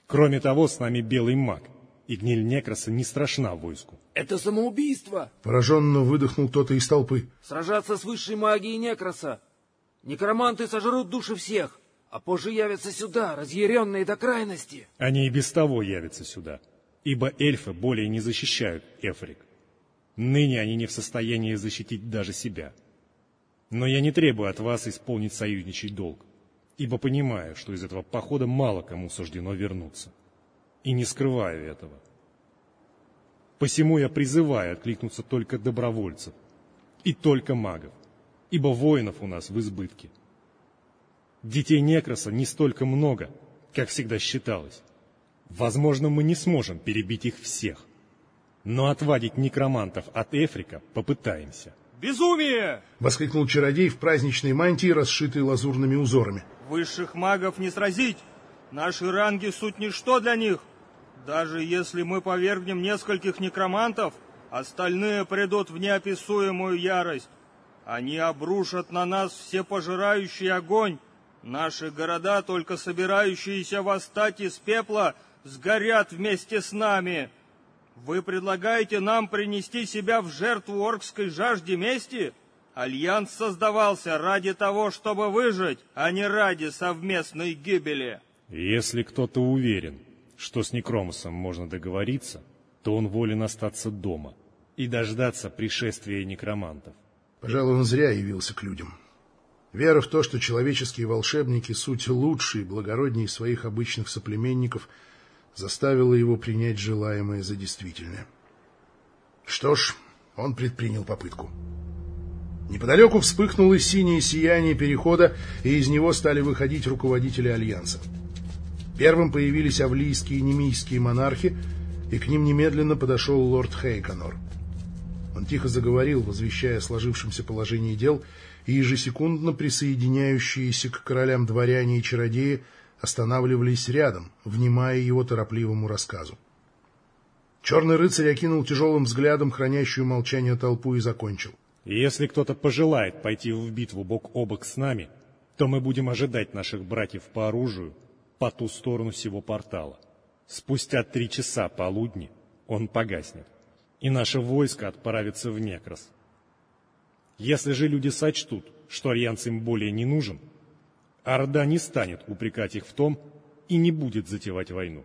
Кроме того, с нами белый маг — и гниль Некроса не страшна войску. Это самоубийство! Пораженно выдохнул кто-то из толпы. Сражаться с высшей магией Некроса! Некроманты сожрут души всех, а позже явятся сюда, разъяренные до крайности. Они и без того явятся сюда, ибо эльфы более не защищают Эфрик. Ныне они не в состоянии защитить даже себя. Но я не требую от вас исполнить союзничий долг, ибо понимаю, что из этого похода мало кому суждено вернуться и не скрываю этого. Посему я призываю откликнуться только добровольцев и только магов, ибо воинов у нас в избытке. Детей Некроса не столько много, как всегда считалось. Возможно, мы не сможем перебить их всех, но отвадить некромантов от Эфрика попытаемся. «Безумие!» — воскликнул чародей в праздничной мантии, расшитой лазурными узорами. «Высших магов не сразить! Наши ранги суть ничто для них. Даже если мы повергнем нескольких некромантов, остальные придут в неописуемую ярость. Они обрушат на нас всепожирающий огонь. Наши города, только собирающиеся восстать из пепла, сгорят вместе с нами. Вы предлагаете нам принести себя в жертву оркской жажде мести? Альянс создавался ради того, чтобы выжить, а не ради совместной гибели. Если кто-то уверен, что с Некромосом можно договориться, то он волен остаться дома и дождаться пришествия некромантов. Пожалуй, он зря явился к людям. Вера в то, что человеческие волшебники — суть лучшие и благороднее своих обычных соплеменников, заставила его принять желаемое за действительное. Что ж, он предпринял попытку. Неподалеку вспыхнуло синее сияние перехода, и из него стали выходить руководители Альянса. Первым появились авлийские и немийские монархи, и к ним немедленно подошел лорд Хейконор. Он тихо заговорил, возвещая о сложившемся положении дел, и ежесекундно присоединяющиеся к королям дворяне и чародеи останавливались рядом, внимая его торопливому рассказу. Черный рыцарь окинул тяжелым взглядом хранящую молчание толпу и закончил. «Если кто-то пожелает пойти в битву бок о бок с нами, то мы будем ожидать наших братьев по оружию по ту сторону сего портала. Спустя три часа полудни он погаснет, и наше войско отправится в Некрос. Если же люди сочтут, что Альянс им более не нужен, Орда не станет упрекать их в том и не будет затевать войну.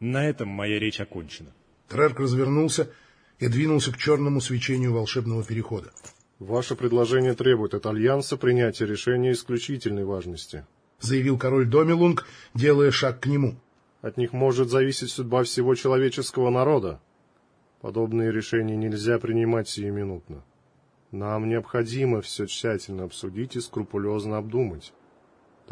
На этом моя речь окончена. Трерк развернулся и двинулся к черному свечению волшебного перехода. Ваше предложение требует от Альянса принятия решения исключительной важности, заявил король Домилунг, делая шаг к нему. От них может зависеть судьба всего человеческого народа. Подобные решения нельзя принимать сиюминутно. Нам необходимо все тщательно обсудить и скрупулезно обдумать.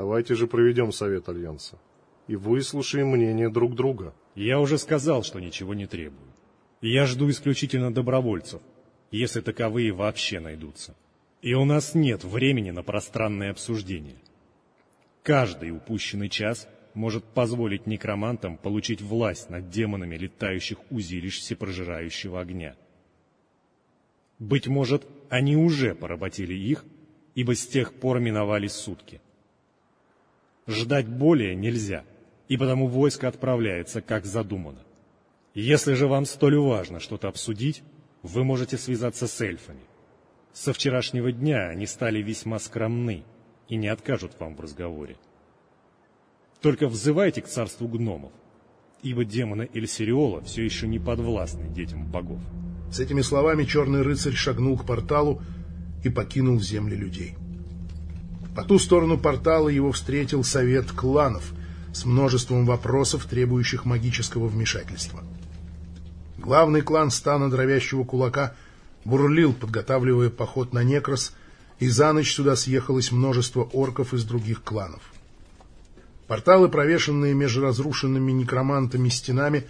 Давайте же проведем совет Альянса и выслушаем мнение друг друга. Я уже сказал, что ничего не требую. Я жду исключительно добровольцев, если таковые вообще найдутся. И у нас нет времени на пространное обсуждение. Каждый упущенный час может позволить некромантам получить власть над демонами летающих узилищ всепрожирающего огня. Быть может, они уже поработили их, ибо с тех пор миновали сутки. Ждать более нельзя, и потому войско отправляется, как задумано. Если же вам столь важно что-то обсудить, вы можете связаться с эльфами. Со вчерашнего дня они стали весьма скромны и не откажут вам в разговоре. Только взывайте к царству гномов, ибо демоны Эльсириола все еще не подвластны детям богов. С этими словами черный рыцарь шагнул к порталу и покинул земли людей. По ту сторону портала его встретил совет кланов с множеством вопросов, требующих магического вмешательства. Главный клан стана дровящего кулака бурлил, подготавливая поход на Некрос, и за ночь сюда съехалось множество орков из других кланов. Порталы, провешенные между разрушенными некромантами стенами,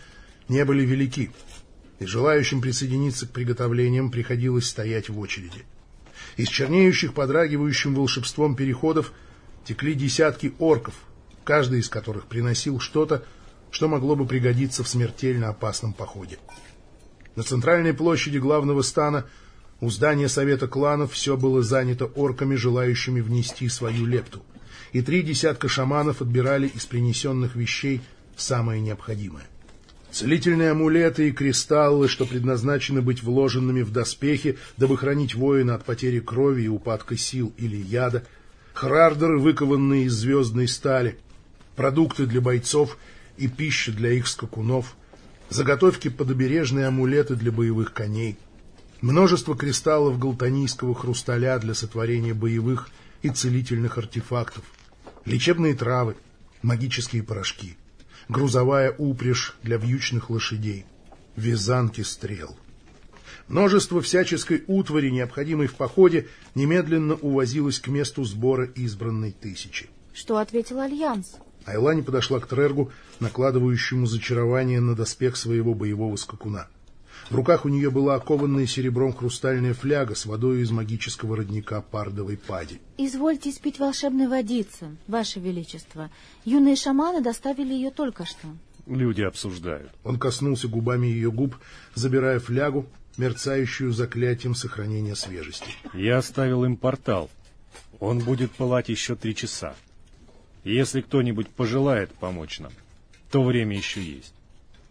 не были велики, и желающим присоединиться к приготовлениям приходилось стоять в очереди. Из чернеющих, подрагивающим волшебством переходов текли десятки орков, каждый из которых приносил что-то, что могло бы пригодиться в смертельно опасном походе. На центральной площади главного стана у здания Совета кланов все было занято орками, желающими внести свою лепту, и три десятка шаманов отбирали из принесенных вещей самое необходимое. Целительные амулеты и кристаллы, что предназначены быть вложенными в доспехи, дабы хранить воина от потери крови и упадка сил или яда, хрардеры, выкованные из звездной стали, продукты для бойцов и пища для их скакунов, заготовки подобережные амулеты для боевых коней, множество кристаллов галтанийского хрусталя для сотворения боевых и целительных артефактов, лечебные травы, магические порошки — грузовая упряжь для вьючных лошадей, вязанки стрел. Множество всяческой утвари, необходимой в походе, немедленно увозилось к месту сбора избранной тысячи. Что ответил Альянс? Айлани подошла к Трергу, накладывающему зачарование на доспех своего боевого скакуна. В руках у нее была окованная серебром хрустальная фляга с водой из магического родника пардовой пади. «Извольте испить волшебной водицы, Ваше Величество. Юные шаманы доставили ее только что». Люди обсуждают. Он коснулся губами ее губ, забирая флягу, мерцающую заклятием сохранения свежести. «Я оставил им портал. Он будет пылать еще три часа. Если кто-нибудь пожелает помочь нам, то время еще есть».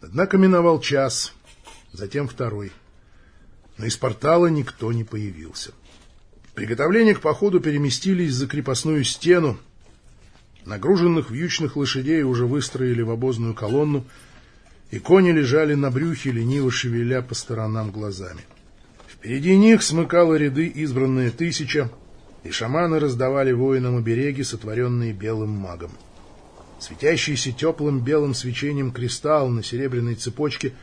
Однако миновал час, затем второй. Но из портала никто не появился. Приготовления к походу переместились за крепостную стену. Нагруженных вьючных лошадей уже выстроили в обозную колонну, и кони лежали на брюхе, лениво шевеля по сторонам глазами. Впереди них смыкала ряды избранные тысяча, и шаманы раздавали воинам обереги, сотворенные белым магом. Светящийся теплым белым свечением кристалл на серебряной цепочке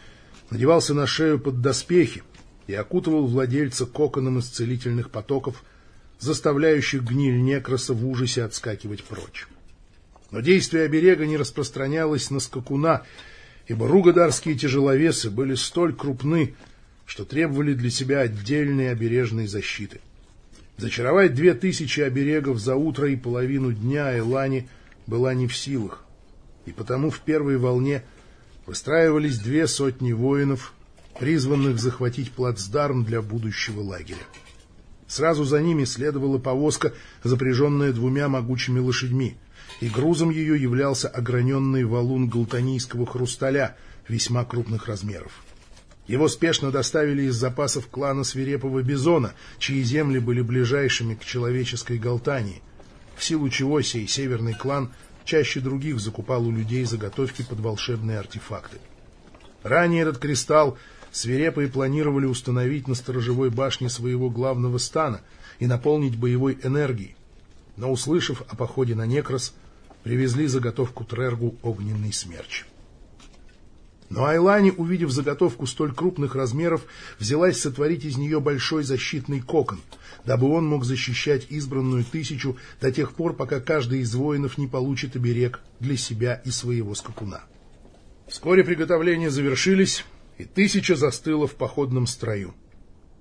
надевался на шею под доспехи и окутывал владельца коконом исцелительных потоков, заставляющих гниль некроса в ужасе отскакивать прочь. Но действие оберега не распространялось на скакуна, ибо ругодарские тяжеловесы были столь крупны, что требовали для себя отдельной обережной защиты. Зачаровать две тысячи оберегов за утро и половину дня Элани была не в силах, и потому в первой волне выстраивались две сотни воинов, призванных захватить плацдарм для будущего лагеря. Сразу за ними следовала повозка, запряженная двумя могучими лошадьми, и грузом ее являлся ограненный валун галтанийского хрусталя весьма крупных размеров. Его спешно доставили из запасов клана свирепого бизона, чьи земли были ближайшими к человеческой Галтании, в силу чего сей северный клан чаще других закупал у людей заготовки под волшебные артефакты. Ранее этот кристалл свирепые планировали установить на сторожевой башне своего главного стана и наполнить боевой энергией, но, услышав о походе на Некрос, привезли заготовку Трергу «Огненный смерч». Но Айлани, увидев заготовку столь крупных размеров, взялась сотворить из нее большой защитный кокон, дабы он мог защищать избранную тысячу до тех пор, пока каждый из воинов не получит оберег для себя и своего скакуна. Вскоре приготовления завершились, и тысяча застыла в походном строю.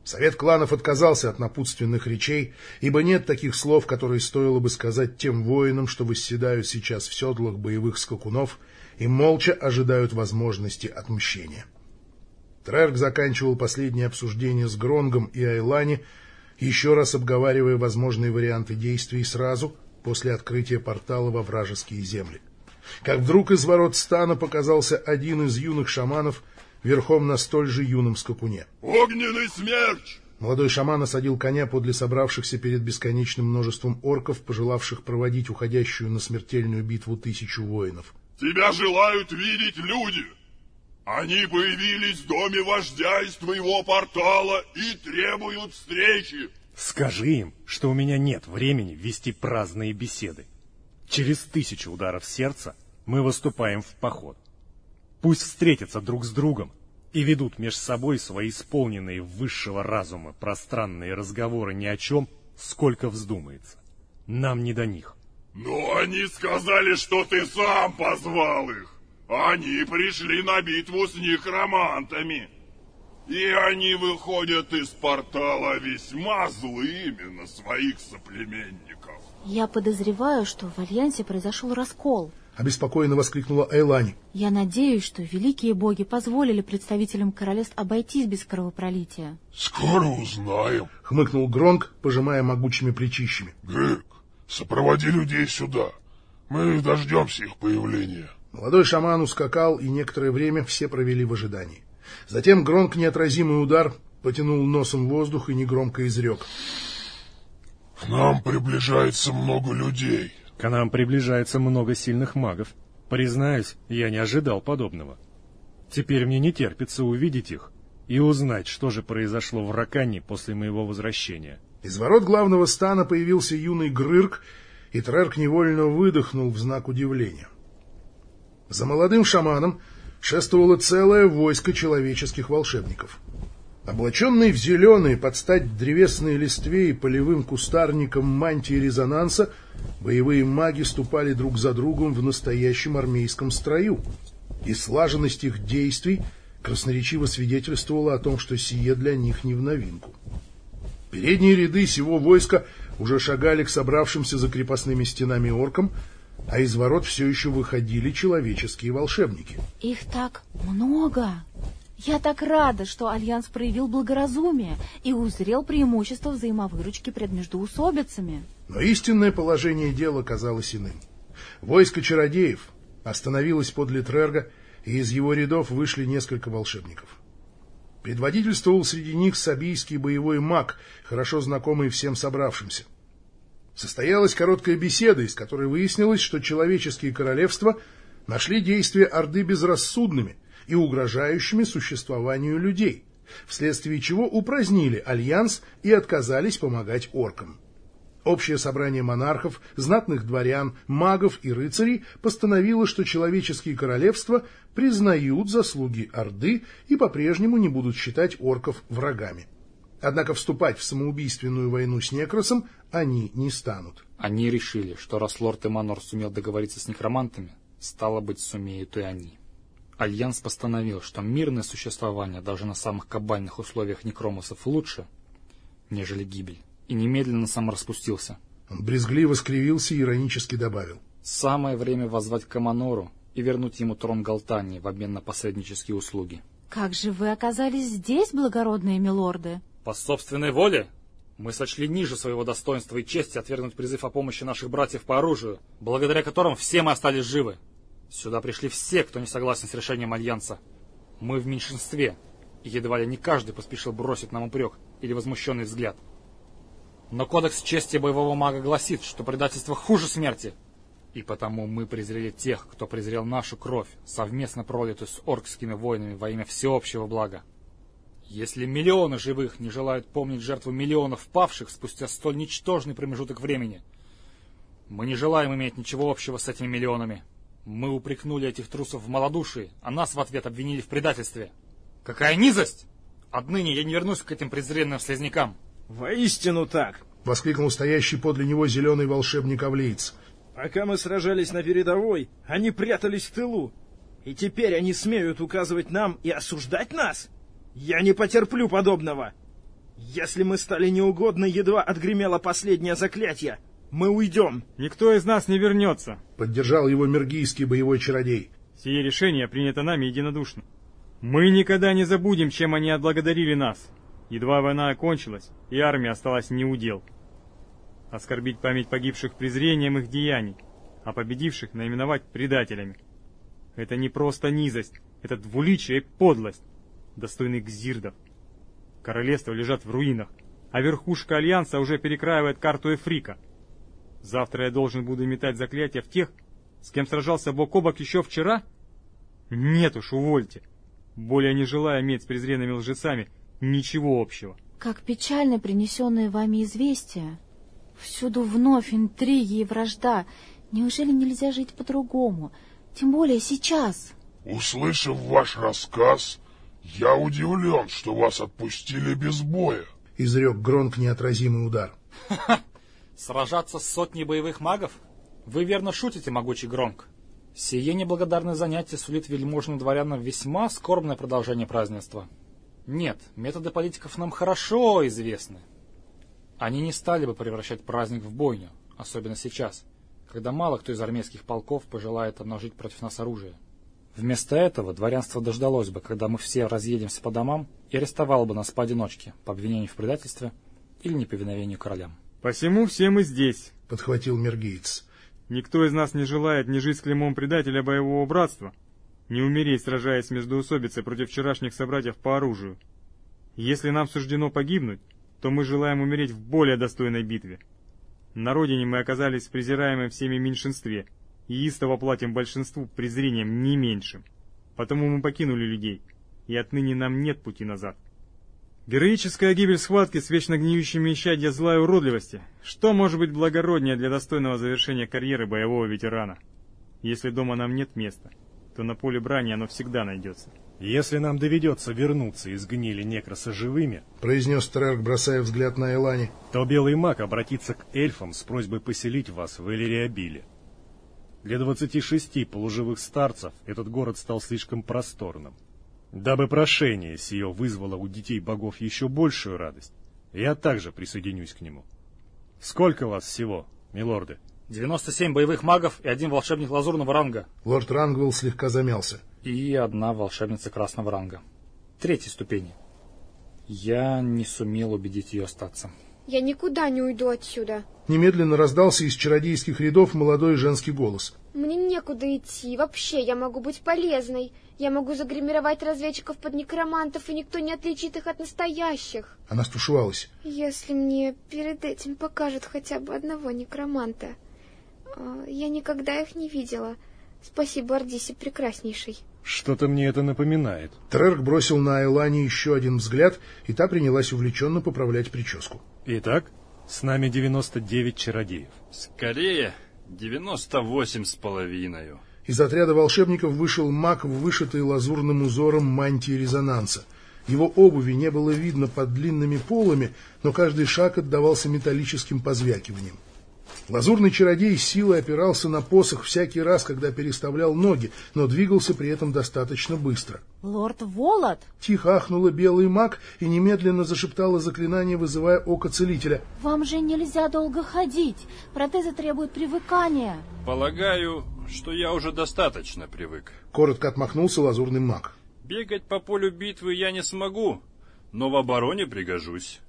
Совет кланов отказался от напутственных речей, ибо нет таких слов, которые стоило бы сказать тем воинам, что восседают сейчас в седлах боевых скакунов — и молча ожидают возможности отмщения. Трерк заканчивал последнее обсуждение с Гронгом и Айлани, еще раз обговаривая возможные варианты действий сразу после открытия портала во вражеские земли. Как вдруг из ворот стана показался один из юных шаманов верхом на столь же юном скакуне. «Огненный смерч!» Молодой шаман осадил коня подле собравшихся перед бесконечным множеством орков, пожелавших проводить уходящую на смертельную битву тысячу воинов. Тебя желают видеть люди. Они появились в доме вождя из твоего портала и требуют встречи. Скажи им, что у меня нет времени вести праздные беседы. Через тысячу ударов сердца мы выступаем в поход. Пусть встретятся друг с другом и ведут между собой свои исполненные высшего разума пространные разговоры ни о чем, сколько вздумается. Нам не до них. Но они сказали, что ты сам позвал их. Они пришли на битву с некромантами. И они выходят из портала весьма злыми на своих соплеменников. Я подозреваю, что в Альянсе произошел раскол. Обеспокоенно воскликнула Эйлани. Я надеюсь, что великие боги позволили представителям королевств обойтись без кровопролития. Скоро узнаем. Хмыкнул Гронк, пожимая могучими плечищами. Гэг, Сопроводи людей сюда. Мы дождемся их появления. Молодой шаман ускакал, и некоторое время все провели в ожидании. Затем громко неотразимый удар потянул носом воздух и негромко изрек. К нам приближается много людей. К нам приближается много сильных магов. Признаюсь, я не ожидал подобного. Теперь мне не терпится увидеть их и узнать, что же произошло в Ракане после моего возвращения. Из ворот главного стана появился юный Грырк, и Трерк невольно выдохнул в знак удивления. За молодым шаманом шествовало целое войско человеческих волшебников. Облаченные в зеленые под стать древесной листве и полевым кустарником мантии резонанса, боевые маги ступали друг за другом в настоящем армейском строю, и слаженность их действий красноречиво свидетельствовала о том, что сие для них не в новинку. Передние ряды сего войска уже шагали к собравшимся за крепостными стенами оркам, а из ворот все еще выходили человеческие волшебники. Их так много! Я так рада, что Альянс проявил благоразумие и узрел преимущество взаимовыручки пред междуусобицами. Но истинное положение дела казалось иным. Войско чародеев остановилось подле Трерга, и из его рядов вышли несколько волшебников. Предводительствовал среди них сабийский боевой маг, хорошо знакомый всем собравшимся. Состоялась короткая беседа, из которой выяснилось, что человеческие королевства нашли действия Орды безрассудными и угрожающими существованию людей, вследствие чего упразднили альянс и отказались помогать оркам. Общее собрание монархов, знатных дворян, магов и рыцарей постановило, что человеческие королевства признают заслуги Орды и по-прежнему не будут считать орков врагами. Однако вступать в самоубийственную войну с Некросом они не станут. Они решили, что раз лорд Эманор сумел договориться с некромантами, стало быть, сумеют и они. Альянс постановил, что мирное существование даже на самых кабальных условиях некромусов лучше, нежели гибель, и немедленно сам распустился. Он брезгливо скривился и иронически добавил. Самое время возвать к Аманору и вернуть ему трон Галтании в обмен на посреднические услуги. Как же вы оказались здесь, благородные милорды? По собственной воле мы сочли ниже своего достоинства и чести отвергнуть призыв о помощи наших братьев по оружию, благодаря которым все мы остались живы. Сюда пришли все, кто не согласен с решением Альянса. Мы в меньшинстве, и едва ли не каждый поспешил бросить нам упрек или возмущенный взгляд. Но кодекс чести боевого мага гласит, что предательство хуже смерти. И потому мы презрели тех, кто презрел нашу кровь, совместно пролитую с оркскими воинами во имя всеобщего блага. Если миллионы живых не желают помнить жертву миллионов павших спустя столь ничтожный промежуток времени, мы не желаем иметь ничего общего с этими миллионами. Мы упрекнули этих трусов в малодушии, а нас в ответ обвинили в предательстве. Какая низость! Отныне я не вернусь к этим презренным слезнякам. Воистину так! Воскликнул стоящий подле него зеленый волшебник Авлиец. Пока мы сражались на передовой, они прятались в тылу. И теперь они смеют указывать нам и осуждать нас? Я не потерплю подобного. Если мы стали неугодны, едва отгремело последнее заклятие, мы уйдем. Никто из нас не вернется. Поддержал его мергийский боевой чародей. Сие решение принято нами единодушно. Мы никогда не забудем, чем они отблагодарили нас. Едва война окончилась, и армия осталась неудел. Оскорбить память погибших презрением их деяний, а победивших наименовать предателями. Это не просто низость, это двуличие и подлость достойный гзирдов. Королевства лежат в руинах, а верхушка Альянса уже перекраивает карту Эфрика. Завтра я должен буду метать заклятия в тех, с кем сражался бок о бок еще вчера? Нет уж, увольте. Более не желая иметь с презренными лжецами ничего общего. Как печально принесенное вами известие. Всюду вновь интриги и вражда. Неужели нельзя жить по-другому? Тем более сейчас. Услышав ваш рассказ, «Я удивлен, что вас отпустили без боя», — изрек Гронк неотразимый удар. Сражаться с сотней боевых магов? Вы верно шутите, могучий Гронк. Сие неблагодарное занятие сулит вельможным дворянам весьма скорбное продолжение празднества. Нет, методы политиков нам хорошо известны. Они не стали бы превращать праздник в бойню, особенно сейчас, когда мало кто из армейских полков пожелает обнажить против нас оружие. Вместо этого дворянство дождалось бы, когда мы все разъедемся по домам, и арестовало бы нас поодиночке по обвинению в предательстве или неповиновению королям. «Посему все мы здесь», — подхватил Мергиец. «Никто из нас не желает ни жить с клеймом предателя боевого братства, ни умереть, сражаясь между усобицей против вчерашних собратьев по оружию. Если нам суждено погибнуть, то мы желаем умереть в более достойной битве. На родине мы оказались в презираемом всеми меньшинстве — и истово платим большинству презрением не меньшим. Потому мы покинули людей, и отныне нам нет пути назад. Героическая гибель схватки с вечно гниющими исчадья зла и уродливости. Что может быть благороднее для достойного завершения карьеры боевого ветерана? Если дома нам нет места, то на поле брани оно всегда найдется. Если нам доведется вернуться из гнили некроса живыми, произнес Трерк, бросая взгляд на Элани, то белый маг обратится к эльфам с просьбой поселить вас в Элериабиле. Для 26 полуживых старцев этот город стал слишком просторным. Дабы прошение сие вызвало у детей богов еще большую радость, я также присоединюсь к нему. Сколько вас всего, милорды? 97 боевых магов и один волшебник лазурного ранга. Лорд Рангвелл слегка замялся. И одна волшебница красного ранга. Третьей ступени. Я не сумел убедить ее остаться. Я никуда не уйду отсюда. Немедленно раздался из чародейских рядов молодой женский голос. Мне некуда идти. Вообще, я могу быть полезной. Я могу загримировать разведчиков под некромантов, и никто не отличит их от настоящих. Она стушевалась. Если мне перед этим покажут хотя бы одного некроманта. А, я никогда их не видела. Спасибо Ардисе прекраснейшей. Что-то мне это напоминает. Трерк бросил на Айлане еще один взгляд, и та принялась увлеченно поправлять прическу. Итак, с нами 99 чародеев. Скорее, 98 с половиной. Из отряда волшебников вышел маг в вышитой лазурным узором мантии резонанса. Его обуви не было видно под длинными полами, но каждый шаг отдавался металлическим позвякиванием. Лазурный чародей силой опирался на посох всякий раз, когда переставлял ноги, но двигался при этом достаточно быстро. Лорд Волод? Тихо ахнула белый маг и немедленно зашептала заклинание, вызывая око целителя. Вам же нельзя долго ходить. Протезы требуют привыкания. Полагаю, что я уже достаточно привык. Коротко отмахнулся лазурный маг. Бегать по полю битвы я не смогу, но в обороне пригожусь.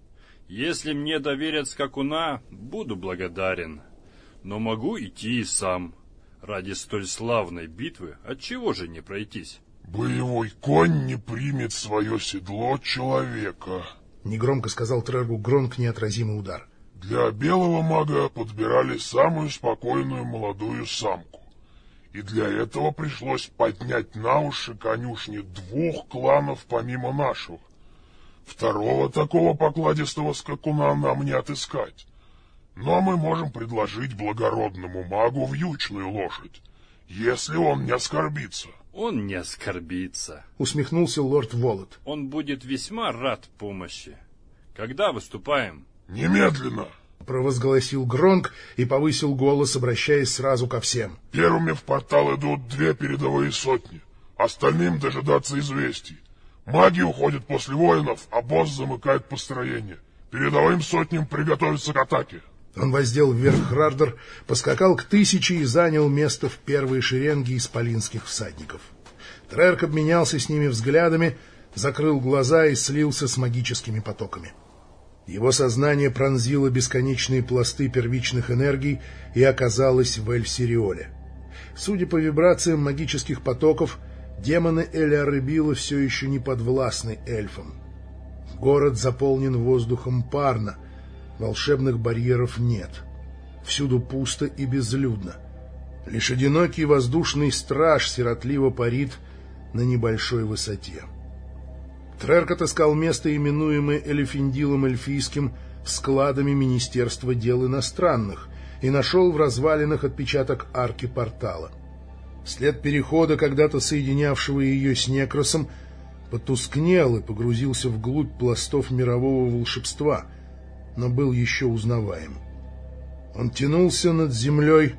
Если мне доверят скакуна, буду благодарен. Но могу идти и сам. Ради столь славной битвы отчего же не пройтись? Боевой конь не примет свое седло человека. Негромко сказал Трергу Гронк неотразимый удар. Для белого мага подбирали самую спокойную молодую самку. И для этого пришлось поднять на уши конюшни двух кланов помимо нашего. Второго такого покладистого скакуна нам не отыскать. Но мы можем предложить благородному магу вьючную лошадь, если он не оскорбится. Он не оскорбится. Усмехнулся лорд Волод. Он будет весьма рад помощи. Когда выступаем? Немедленно. Провозгласил Гронк и повысил голос, обращаясь сразу ко всем. Первыми в портал идут две передовые сотни. Остальным дожидаться известий. Маги уходят после воинов, а босс замыкает построение. Передовым сотням приготовиться к атаке. Он воздел вверх Рардер, поскакал к тысяче и занял место в первой шеренге исполинских всадников. Трерк обменялся с ними взглядами, закрыл глаза и слился с магическими потоками. Его сознание пронзило бесконечные пласты первичных энергий и оказалось в Эльсириоле. Судя по вибрациям магических потоков, Демоны Элиарыбила все еще не подвластны эльфам. Город заполнен воздухом парно, волшебных барьеров нет. Всюду пусто и безлюдно. Лишь одинокий воздушный страж сиротливо парит на небольшой высоте. Трерк отыскал место, именуемое Элефиндилом Эльфийским, складами Министерства дел иностранных, и нашел в развалинах отпечаток арки портала — След перехода, когда-то соединявшего ее с Некросом, потускнел и погрузился вглубь пластов мирового волшебства, но был еще узнаваем. Он тянулся над землей,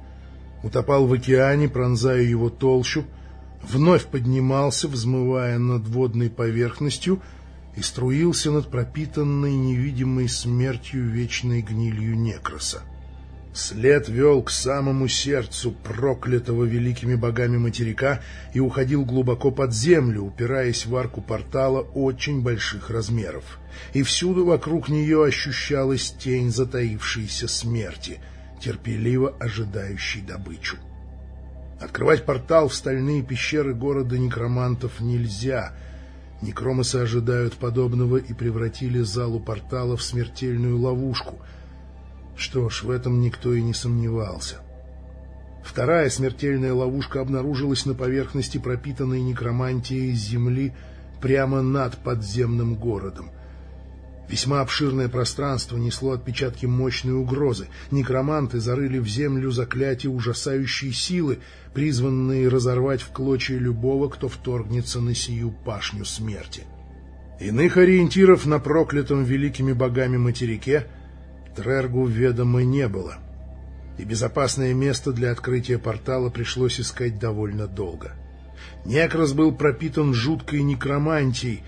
утопал в океане, пронзая его толщу, вновь поднимался, взмывая над водной поверхностью, и струился над пропитанной невидимой смертью вечной гнилью Некроса. След вел к самому сердцу проклятого великими богами материка и уходил глубоко под землю, упираясь в арку портала очень больших размеров. И всюду вокруг нее ощущалась тень затаившейся смерти, терпеливо ожидающей добычу. Открывать портал в стальные пещеры города некромантов нельзя. Некромосы ожидают подобного и превратили залу портала в смертельную ловушку — что ж, в этом никто и не сомневался. Вторая смертельная ловушка обнаружилась на поверхности пропитанной некромантией земли прямо над подземным городом. Весьма обширное пространство несло отпечатки мощной угрозы. Некроманты зарыли в землю заклятия ужасающей силы, призванные разорвать в клочья любого, кто вторгнется на сию пашню смерти. Иных ориентиров на проклятом великими богами материке Трергу ведомо не было, и безопасное место для открытия портала пришлось искать довольно долго. Некрос был пропитан жуткой некромантией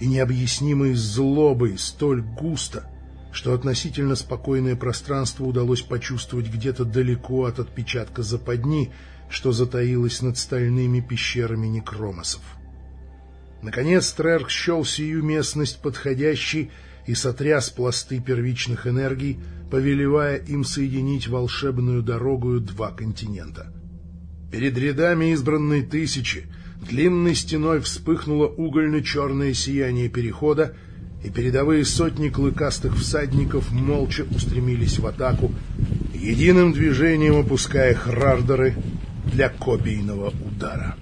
и необъяснимой злобой столь густо, что относительно спокойное пространство удалось почувствовать где-то далеко от отпечатка западни, что затаилось над стальными пещерами некромосов. Наконец Трерк счел сию местность подходящей и сотряс пласты первичных энергий, повелевая им соединить волшебную дорогою два континента. Перед рядами избранной тысячи длинной стеной вспыхнуло угольно-черное сияние перехода, и передовые сотни клыкастых всадников молча устремились в атаку, единым движением опуская хрардеры для копийного удара.